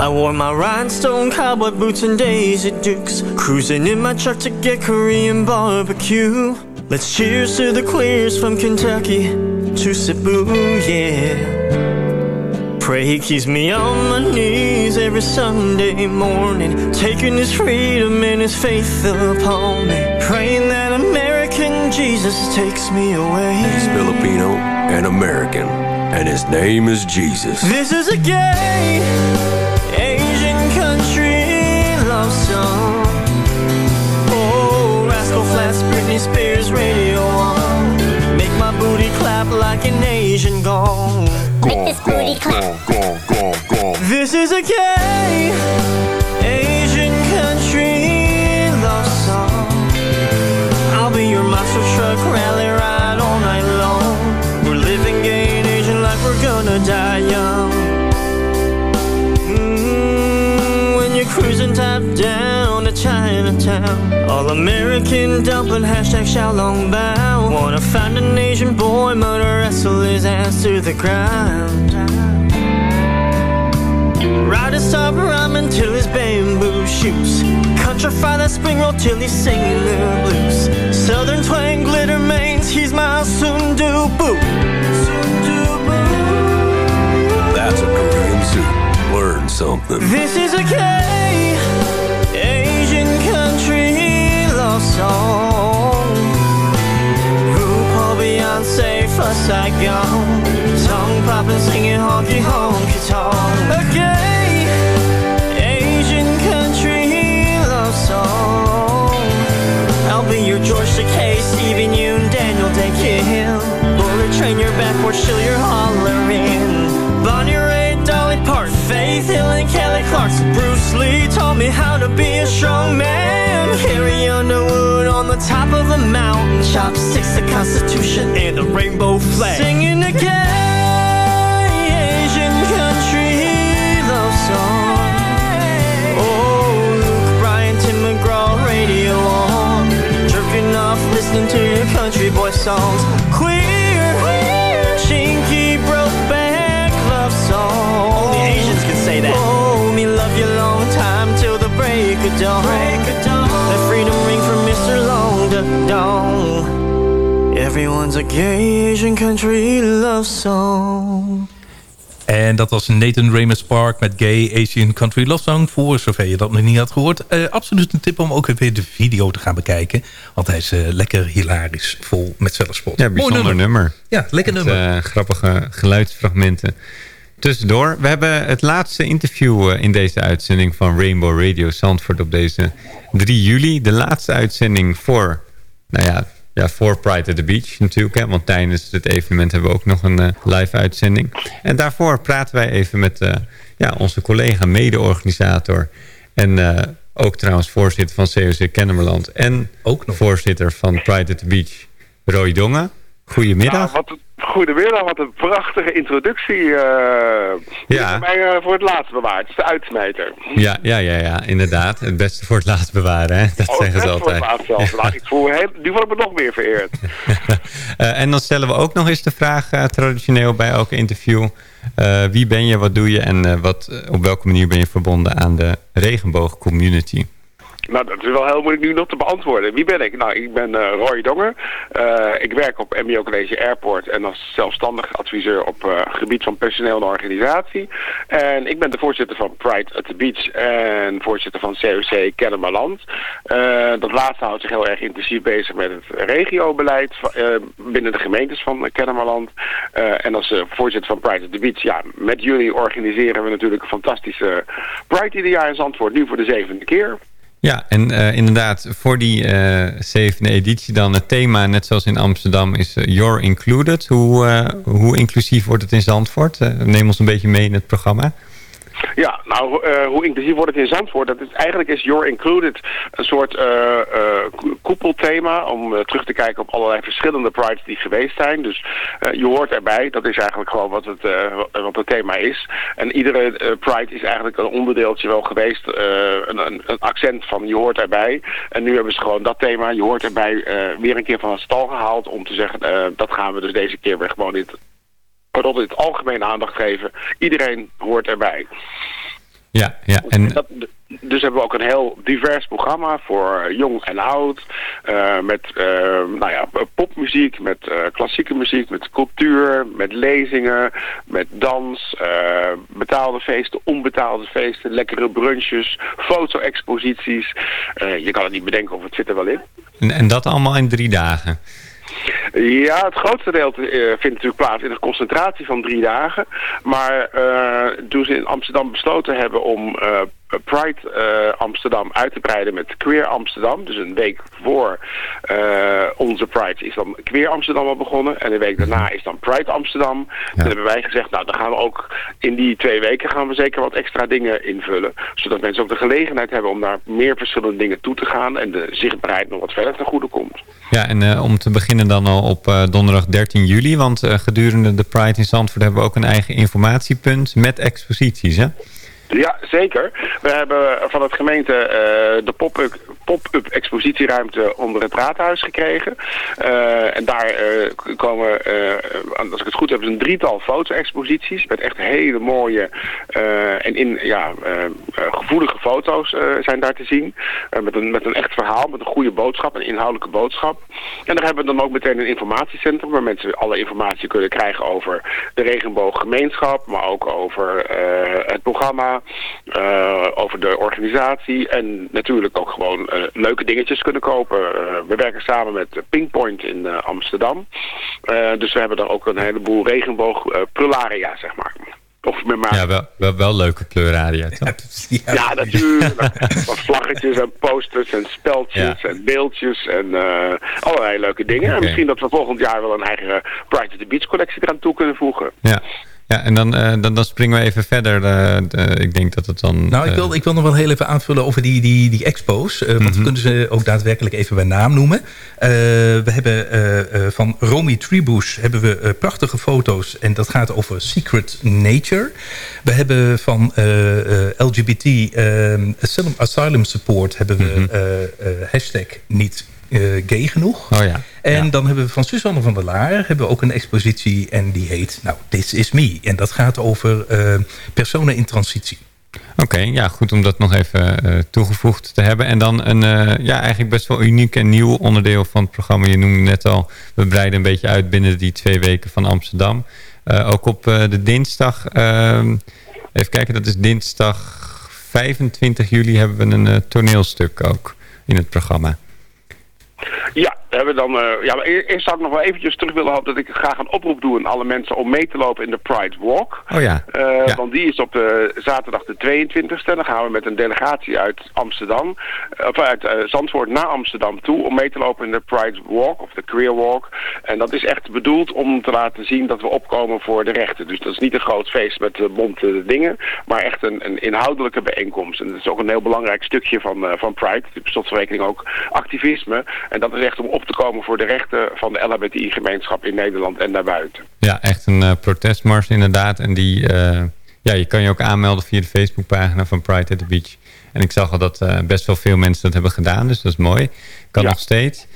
I wore my rhinestone cowboy boots and Daisy Dukes, cruising in my truck to get Korean barbecue. Let's cheers to the queers from Kentucky to Cebu, yeah. Pray he keeps me on my knees every Sunday morning, taking his freedom and his faith upon me. Praying that American Jesus takes me away. He's Filipino and American, and his name is Jesus. This is a gay Rascal Flats, Britney Spears, Radio on. Make my booty clap like an Asian gong. Make this booty clap. This is a gay Asian country love song. I'll be your monster truck rally ride all night long. We're living gay and Asian like we're gonna die young. Mm, when you're cruising top down to Chinatown, all American dumpling hashtag Xiaolong Bao. Wanna find an Asian boy, motor wrestle his ass to the ground. Ride a stop rhyming till his bamboo shoots. Countrify that spring roll till he's singing the blues. Southern twang glitter mains, he's my soon do boo. That's a Korean soup. Learn something. This is a gay Saigon. Tongue popping, singing honky honky mountain. Chopsticks, the Constitution, and the rainbow flag. Singing a gay Asian country love song. Oh, Luke Bryan, Tim McGraw, radio on. Jerking off, listening to your country boy songs. Everyone's a gay Asian country love song. En dat was Nathan Ramos Park met Gay Asian Country Love Song. Voor zover je dat nog niet had gehoord. Eh, absoluut een tip om ook even de video te gaan bekijken. Want hij is eh, lekker hilarisch, vol met zelfspot. Ja, bijzonder nummer. Ja, lekker Met, nummer. eh, grappige geluidsfragmenten. Tussendoor, we hebben het laatste interview in deze uitzending van Rainbow Radio Zandvoort op deze 3 juli. De laatste uitzending voor, nou ja, ja, voor Pride at the Beach natuurlijk. Hè, want tijdens het evenement hebben we ook nog een eh, live uitzending. En daarvoor praten wij even met eh, ja, onze collega, mede-organisator... en eh, ook trouwens voorzitter van COC Kennemerland... en ook nog voorzitter van Pride at the Beach, Roy Dongen. Goedemiddag. Ja, wat een, goedemiddag, wat een prachtige introductie. die Ja. mij eh, voor het laatst bewaard. Het is de uitsmijter. Ja, ja, ja, ja, inderdaad. Het beste voor het laatst bewaren, hè? dat Oh, zeggen ze net voor het altijd. laatst. Nou, ik voel heel, nu word ik me nog meer vereerd. *laughs* Eh, en dan stellen we ook nog eens de vraag, traditioneel bij elke interview... wie ben je, wat doe je en wat, op welke manier ben je verbonden aan de regenboogcommunity? Nou, dat is wel heel moeilijk nu nog te beantwoorden. Wie ben ik? Nou, ik ben eh, Roy Donger. Eh, ik werk op MBO College Airport en als zelfstandig adviseur op uh, gebied van personeel en organisatie. En ik ben de voorzitter van Pride at the Beach en voorzitter van COC Kennemerland. dat laatste houdt zich heel erg intensief bezig met het regiobeleid binnen de gemeentes van Kennemerland. en als voorzitter van Pride at the Beach, ja, met jullie organiseren we natuurlijk een fantastische Pride ieder jaar in nu voor de zevende keer. Ja, en uh, inderdaad, voor die uh, zevende editie dan het thema, net zoals in Amsterdam, is uh, You're Included. Hoe, hoe inclusief wordt het in Zandvoort? neem ons een beetje mee in het programma. Ja, nou, uh, hoe inclusief wordt het in Zandvoort? Dat is, eigenlijk is You're Included een soort uh, koepelthema om terug te kijken op allerlei verschillende prides die geweest zijn. Dus je hoort erbij, dat is eigenlijk gewoon wat het, wat het thema is. En iedere pride is eigenlijk een onderdeeltje wel geweest, een, een, een, accent van je hoort erbij. En nu hebben ze gewoon dat thema, je hoort erbij, weer een keer van het stal gehaald om te zeggen, dat gaan we dus deze keer weer gewoon in vooral in het algemeen aandacht geven. Iedereen hoort erbij. Ja, ja. En... Dat, dus hebben we ook een heel divers programma voor jong en oud. Uh, met uh, nou ja, popmuziek, met uh, klassieke muziek, met cultuur, met lezingen, met dans, betaalde feesten, onbetaalde feesten, lekkere brunches, foto-exposities. je kan het niet bedenken of het zit er wel in. En, en dat allemaal in drie dagen? Ja, het grootste deel uh, vindt natuurlijk plaats in een concentratie van drie dagen. Maar uh, toen ze in Amsterdam besloten hebben om uh, Pride Amsterdam uit te breiden met Queer Amsterdam. Dus een week voor onze Pride is dan Queer Amsterdam al begonnen. En een week daarna is dan Pride Amsterdam. Ja. Toen hebben wij gezegd, nou dan gaan we ook in die twee weken gaan we zeker wat extra dingen invullen. Zodat mensen ook de gelegenheid hebben om naar meer verschillende dingen toe te gaan. En de zichtbaarheid nog wat verder ten goede komt. Ja, en om te beginnen dan al op donderdag 13 juli. Want gedurende de Pride in Zandvoort hebben we ook een eigen informatiepunt met exposities, hè? Ja, zeker. We hebben van het gemeente uh, de pop-up pop expositieruimte onder het raadhuis gekregen. Uh, en daar uh, komen, als ik het goed heb, een drietal foto-exposities met echt hele mooie en in, ja, gevoelige foto's zijn daar te zien. met, een, met een echt verhaal, met een goede boodschap, een inhoudelijke boodschap. En daar hebben we dan ook meteen een informatiecentrum waar mensen alle informatie kunnen krijgen over de regenbooggemeenschap, maar ook over het programma, uh, over de organisatie en natuurlijk ook gewoon uh, leuke dingetjes kunnen kopen. Uh, we werken samen met Pinkpoint in Amsterdam. dus we hebben daar ook een heleboel regenboog prularia, zeg maar. Of met maar... Ja, wel, wel, wel leuke pleuraria, toch? Ja, *laughs* ja natuurlijk. Wat vlaggetjes en posters en speltjes ja. en beeldjes en uh, allerlei leuke dingen. Okay. En misschien dat we volgend jaar wel een eigen Pride to the Beach collectie eraan toe kunnen voegen. Ja, ja, en dan, uh, dan, dan springen we even verder. Uh, ik denk dat het dan... Nou, ik wil, ik wil nog wel heel even aanvullen over die, die, die expo's. Want mm -hmm. we kunnen ze ook daadwerkelijk even bij naam noemen. we hebben van Romy Tribush hebben we prachtige foto's. En dat gaat over Secret Nature. We hebben van LGBT asylum, asylum, Support hebben we mm -hmm. hashtag niet uh, gay genoeg. Oh ja. En ja. dan hebben we van Suzanne van der Laar hebben we ook een expositie en die heet nou This Is Me. En dat gaat over uh, personen in transitie. Oké, okay, ja, goed om dat nog even uh, toegevoegd te hebben. En dan een uh, ja, eigenlijk best wel uniek en nieuw onderdeel van het programma. Je noemde net al, we breiden een beetje uit binnen die twee weken van Amsterdam. Uh, ook op de dinsdag, ehm, even kijken, dat is dinsdag 25 juli hebben we een toneelstuk ook in het programma. Ja, we hebben dan, uh, ja, maar eerst zou ik nog wel eventjes terug willen houden dat ik graag een oproep doe aan alle mensen om mee te lopen in de Pride Walk. Oh ja. Uh, ja. Want die is op de zaterdag de 22e. Dan gaan we met een delegatie uit Amsterdam, of uit uh, Zandvoort naar Amsterdam toe om mee te lopen in de Pride Walk of de Queer Walk. En dat is echt bedoeld om te laten zien dat we opkomen voor de rechten. Dus dat is niet een groot feest met bonte dingen, maar echt een, een, inhoudelijke bijeenkomst. En dat is ook een heel belangrijk stukje van, van Pride. Het is tot verrekening ook activisme. En dat is echt om op te komen voor de rechten van de LHBTI-gemeenschap in Nederland en daarbuiten. Ja, echt een uh, protestmars inderdaad. En die, uh, ja, je kan je ook aanmelden via de Facebookpagina van Pride at the Beach. En ik zag al dat uh, best wel veel mensen dat hebben gedaan, dus dat is mooi. Kan ja. nog steeds.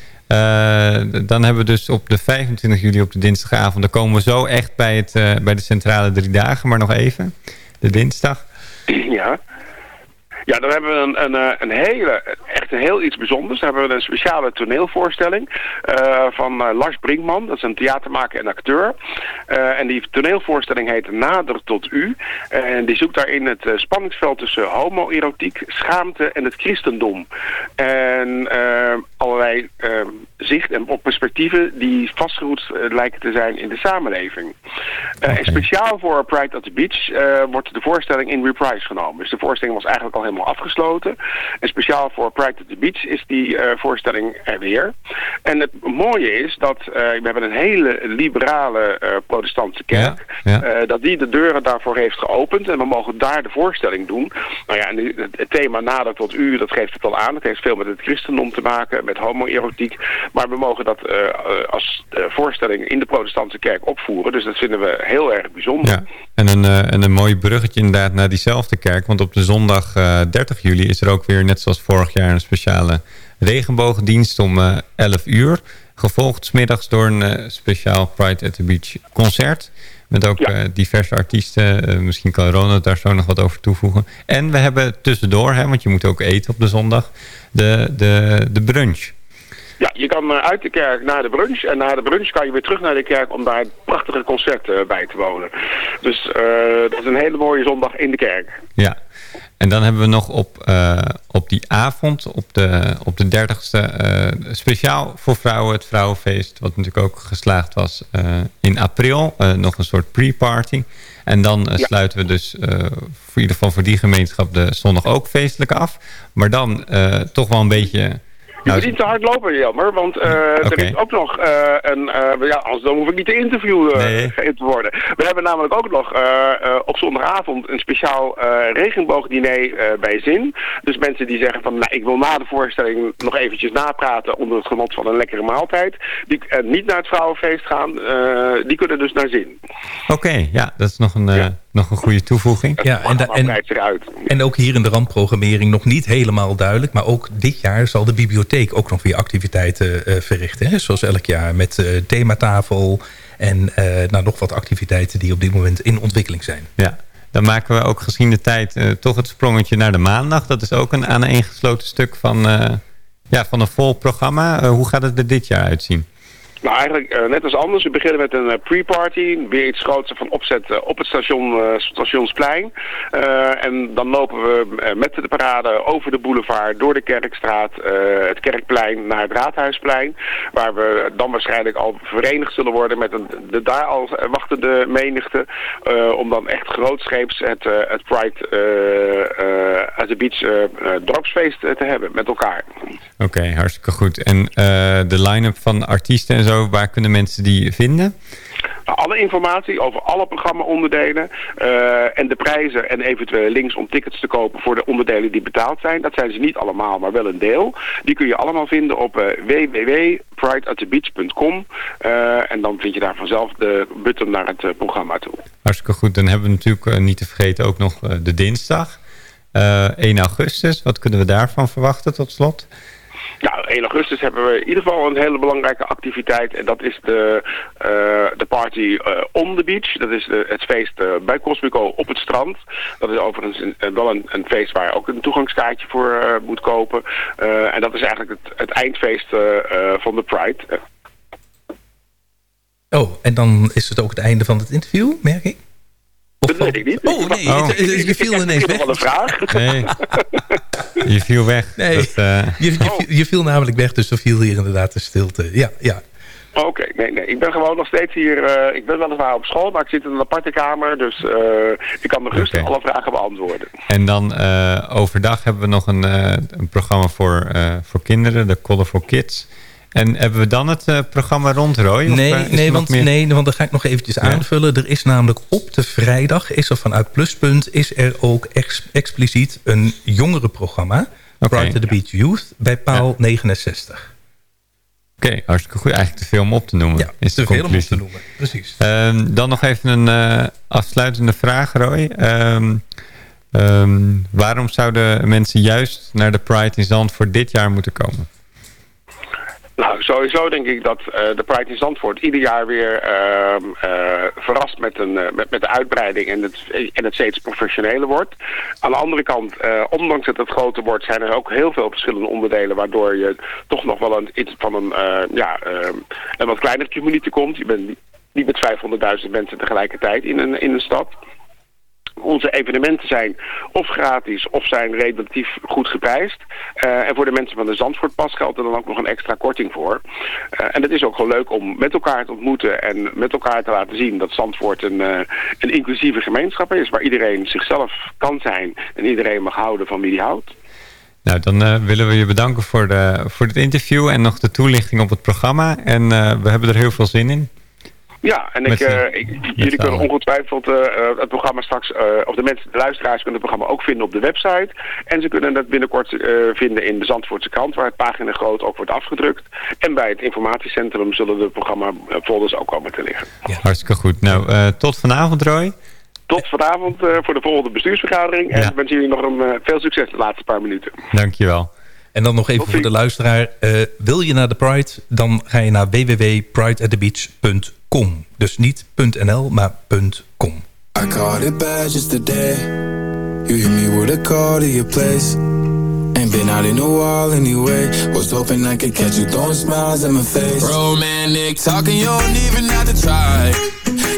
dan hebben we dus op de 25 juli op de dinsdagavond... dan komen we zo echt bij, het, bij de centrale drie dagen, maar nog even. De dinsdag. Ja. Ja, dan hebben we een, een, eh, een hele, echt een heel iets bijzonders. Dan hebben we een speciale toneelvoorstelling uh, van uh, Lars Brinkman. Dat is een theatermaker en acteur. Uh, en die toneelvoorstelling heet Nader tot U. en die zoekt daarin het spanningsveld tussen homoerotiek, schaamte en het christendom. En allerlei zicht en op perspectieven die vastgeroet lijken te zijn in de samenleving. Okay. En speciaal voor Pride at the Beach wordt de voorstelling in reprise genomen. Dus de voorstelling was eigenlijk al helemaal afgesloten. En speciaal voor Pride at the Beach is die uh, voorstelling er weer. En het mooie is dat uh, we hebben een hele liberale uh, protestantse kerk. Ja, ja. dat die de deuren daarvoor heeft geopend. En we mogen daar de voorstelling doen. Nou ja, en het, het thema nader tot u, dat geeft het al aan. Het heeft veel met het christendom te maken, met homoerotiek. Maar we mogen dat als voorstelling in de protestantse kerk opvoeren. Dus dat vinden we heel erg bijzonder. Ja. En een, en een mooi bruggetje inderdaad naar diezelfde kerk. Want op de zondag uh, 30 juli is er ook weer, net zoals vorig jaar, een speciale regenboogdienst om uh, 11 uur. Gevolgd smiddags door een uh, speciaal Pride at the Beach concert. Met ook ja. diverse artiesten. misschien kan Ronald daar zo nog wat over toevoegen. En we hebben tussendoor, hè, want je moet ook eten op de zondag, de, de, de brunch. Ja, je kan uit de kerk naar de brunch. En na de brunch kan je weer terug naar de kerk om daar een prachtige concert bij te wonen. Dus uh, dat is een hele mooie zondag in de kerk. Ja, en dan hebben we nog op, uh, op die avond, op de, op de 30ste, speciaal voor vrouwen het Vrouwenfeest. Wat natuurlijk ook geslaagd was in april. nog een soort pre-party. En dan ja. sluiten we dus voor ieder geval voor die gemeenschap de zondag ook feestelijk af. Maar dan toch wel een beetje je nou, moet niet te hard lopen, jammer, want uh, okay. er is ook nog uh, een, uh, ja, anders dan hoef ik niet te interviewen nee. te worden. We hebben namelijk ook nog op zondagavond een speciaal regenboogdiner bij Zin. Dus mensen die zeggen van, nou, ik wil na de voorstelling nog eventjes napraten onder het genot van een lekkere maaltijd. Die niet naar het vrouwenfeest gaan, die kunnen dus naar Zin. Oké, okay, ja, dat is nog een... Ja nog een goede toevoeging. Ja, en, da, en, en ook hier in de randprogrammering nog niet helemaal duidelijk. Maar ook dit jaar zal de bibliotheek ook nog weer activiteiten uh, verrichten. Hè? Zoals elk jaar met uh, thematafel en uh, nou, nog wat activiteiten die op dit moment in ontwikkeling zijn. Ja, dan maken we ook gezien de tijd toch het sprongetje naar de maandag. Dat is ook een aaneengesloten stuk van, ja, van een vol programma. hoe gaat het er dit jaar uitzien? Nou, eigenlijk uh, net als anders. We beginnen met een uh, pre-party. Weer iets groots van opzet uh, op het station, Stationsplein. en dan lopen we met de parade over de boulevard, door de Kerkstraat, het Kerkplein naar het Raadhuisplein. Waar we dan waarschijnlijk al verenigd zullen worden met de daar al wachtende menigte. om dan echt grootscheeps het, het Pride at the Beach te hebben met elkaar. Oké, hartstikke goed. En de line-up van artiesten en zo waar kunnen mensen die vinden? Alle informatie over alle programma-onderdelen uh, en de prijzen en eventuele links om tickets te kopen voor de onderdelen die betaald zijn. Dat zijn ze niet allemaal, maar wel een deel. Die kun je allemaal vinden op uh, www.prideatthebeach.com uh, en dan vind je daar vanzelf de button naar het programma toe. Hartstikke goed. Dan hebben we natuurlijk niet te vergeten ook nog de dinsdag. 1 augustus, wat kunnen we daarvan verwachten tot slot? Nou, 1 augustus hebben we in ieder geval een hele belangrijke activiteit. En dat is de, uh, de party uh, on the beach. Dat is de, het feest uh, bij Cosmico op het strand. Dat is overigens een, wel een, een, feest waar je ook een toegangskaartje voor moet kopen. en dat is eigenlijk het, het eindfeest van de Pride. Oh, en dan is het ook het einde van het interview, merk ik? Dat weet ik niet. Oh nee, oh. je *laughs* viel ineens weg. een vraag. Nee, *laughs* *laughs* je viel weg. Nee, dat, uh... je, je, oh. je, viel namelijk weg, dus er viel hier inderdaad de stilte. Ja, ja. Oké, okay, nee, nee. Ik ben gewoon nog steeds hier... Uh, ik ben weliswaar op school, maar ik zit in een aparte kamer. Dus uh, ik kan me rustig okay. alle vragen beantwoorden. En dan uh, overdag hebben we nog een, een programma voor, voor kinderen, de Colorful Kids... En hebben we dan het uh, programma rond, Roy? Nee, of, uh, nee, want, meer... nee, want dan ga ik nog eventjes ja. aanvullen. Er is namelijk op de vrijdag, is er vanuit Pluspunt... is er ook ex expliciet een jongerenprogramma... Okay, Pride to the Beach Youth, bij paal ja. 69. Oké, okay, hartstikke goed. Eigenlijk te veel om op te noemen. Ja, is te veel om op te noemen, precies. Um, dan nog even een uh, afsluitende vraag, Roy. Um, um, waarom zouden mensen juist naar de Pride in Zand voor dit jaar moeten komen? Nou, sowieso denk ik dat eh, de Pride in Zandvoort ieder jaar weer ehm, eh, verrast met, een, eh, met, met de uitbreiding en het, en het steeds professioneler wordt. Aan de andere kant, ondanks dat het groter wordt, zijn er ook heel veel verschillende onderdelen waardoor je toch nog wel een, iets van een, ja, ehm, een wat kleiner community komt. Je bent niet met 500.000 mensen tegelijkertijd in een, in een stad. Onze evenementen zijn of gratis of zijn relatief goed geprijsd. Eh, en voor de mensen van de Zandvoortpas geldt er dan ook nog een extra korting voor. Eh, en het is ook gewoon leuk om met elkaar te ontmoeten en met elkaar te laten zien dat Zandvoort een, eh, een inclusieve gemeenschap is. Waar iedereen zichzelf kan zijn en iedereen mag houden van wie hij houdt. Nou, dan willen we je bedanken voor, de, voor het interview en nog de toelichting op het programma. En we hebben er heel veel zin in. Ja, en ik, eh, eh, ik- jullie kunnen ongetwijfeld eh, het programma straks, eh, of de mensen, de luisteraars kunnen het programma ook vinden op de website. En ze kunnen het binnenkort eh, vinden in de Zandvoortse krant, waar het pagina groot ook wordt afgedrukt. En bij het informatiecentrum zullen de programmafolders ook komen te liggen. Hartstikke goed. Nou, eh, tot vanavond, Roy. Tot vanavond eh, voor de volgende bestuursvergadering. En Ja. ik wens jullie nog een, eh, veel succes de laatste paar minuten. Dankjewel. En dan nog even voor de luisteraar. eh, wil je naar de Pride, dan ga je naar www.prideatthebeach.com. Dus niet .nl, maar .com. I caught it bad just today. You hit me with a call to your place. Ain't been out in a while anyway. Was hoping I could catch you throwing smiles in my face. Romantic talking, you don't even have to try.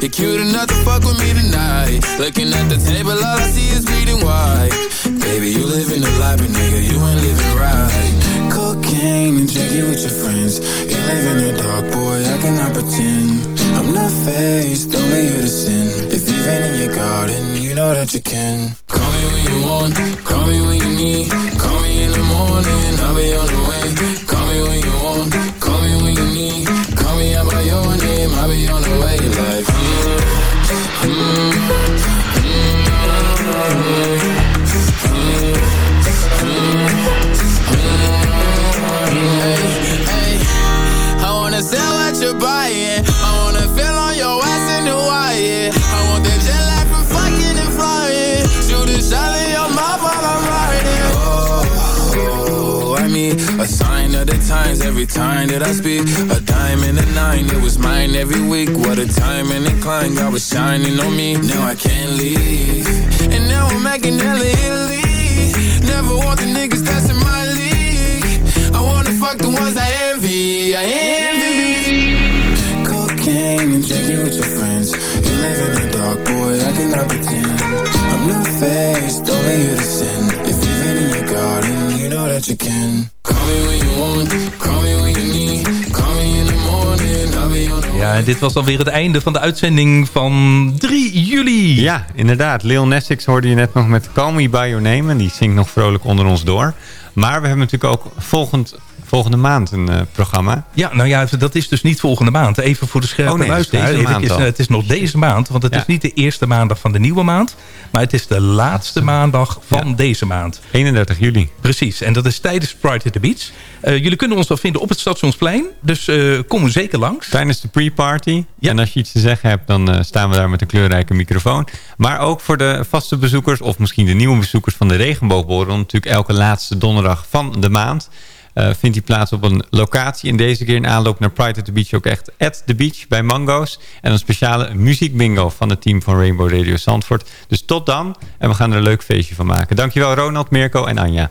You're cute enough to fuck with me tonight. Looking at the table, all I see is reading white. Baby, you living the life, but nigga, you ain't living right. Cocaine and drinking with your friends. You live in the dark, boy, I cannot pretend. I'm not faced, only you to sin. If you've been in your garden, you know that you can. Call me when you want, call me when you need. Call me in the morning, I'll be on the way. Call me when you want, call me when you need. Call me out by your name, I'll be on the way. Like, mm, mm, I times every time that I speak. A dime and a nine, it was mine every week. What a time and incline, God was shining on me. Now I can't leave. And now I'm making hella Italy. Never want the niggas in my league. I wanna fuck the ones I envy. I envy. Cocaine and drinking with your friends. You live in the dark, boy. I cannot pretend. I'm not faced, you to sin. If you've been in your garden, you know that you can. En dit was alweer het einde van de uitzending van 3 juli. Ja, inderdaad. Leon Nessix hoorde je net nog met Call Me By Your Name. En die zingt nog vrolijk onder ons door. Maar we hebben natuurlijk ook volgend, volgende maand een eh, programma. Ja, nou ja, dat is dus niet volgende maand. Even voor de scherpe Oh nee, het is eh, het is nog deze maand, want het Ja. is niet de eerste maandag van de nieuwe maand. Maar het is de laatste maandag van deze maand. 31 juli. Precies, en dat is tijdens Pride at the Beach. Eh, jullie kunnen ons wel vinden op het Stationsplein. Dus kom zeker langs. Tijdens de pre-party. En als je iets te zeggen hebt, dan staan we daar met een kleurrijke microfoon. Maar ook voor de vaste bezoekers, of misschien de nieuwe bezoekers van de Regenboogborrel. Natuurlijk elke laatste donderdag van de maand. Eh, vindt die plaats op een locatie. En deze keer in aanloop naar Pride at the Beach ook echt at the beach bij Mango's. En een speciale muziekbingo van het team van Rainbow Radio Zandvoort. Dus tot dan. En we gaan er een leuk feestje van maken. Dankjewel Ronald, Mirko en Anja.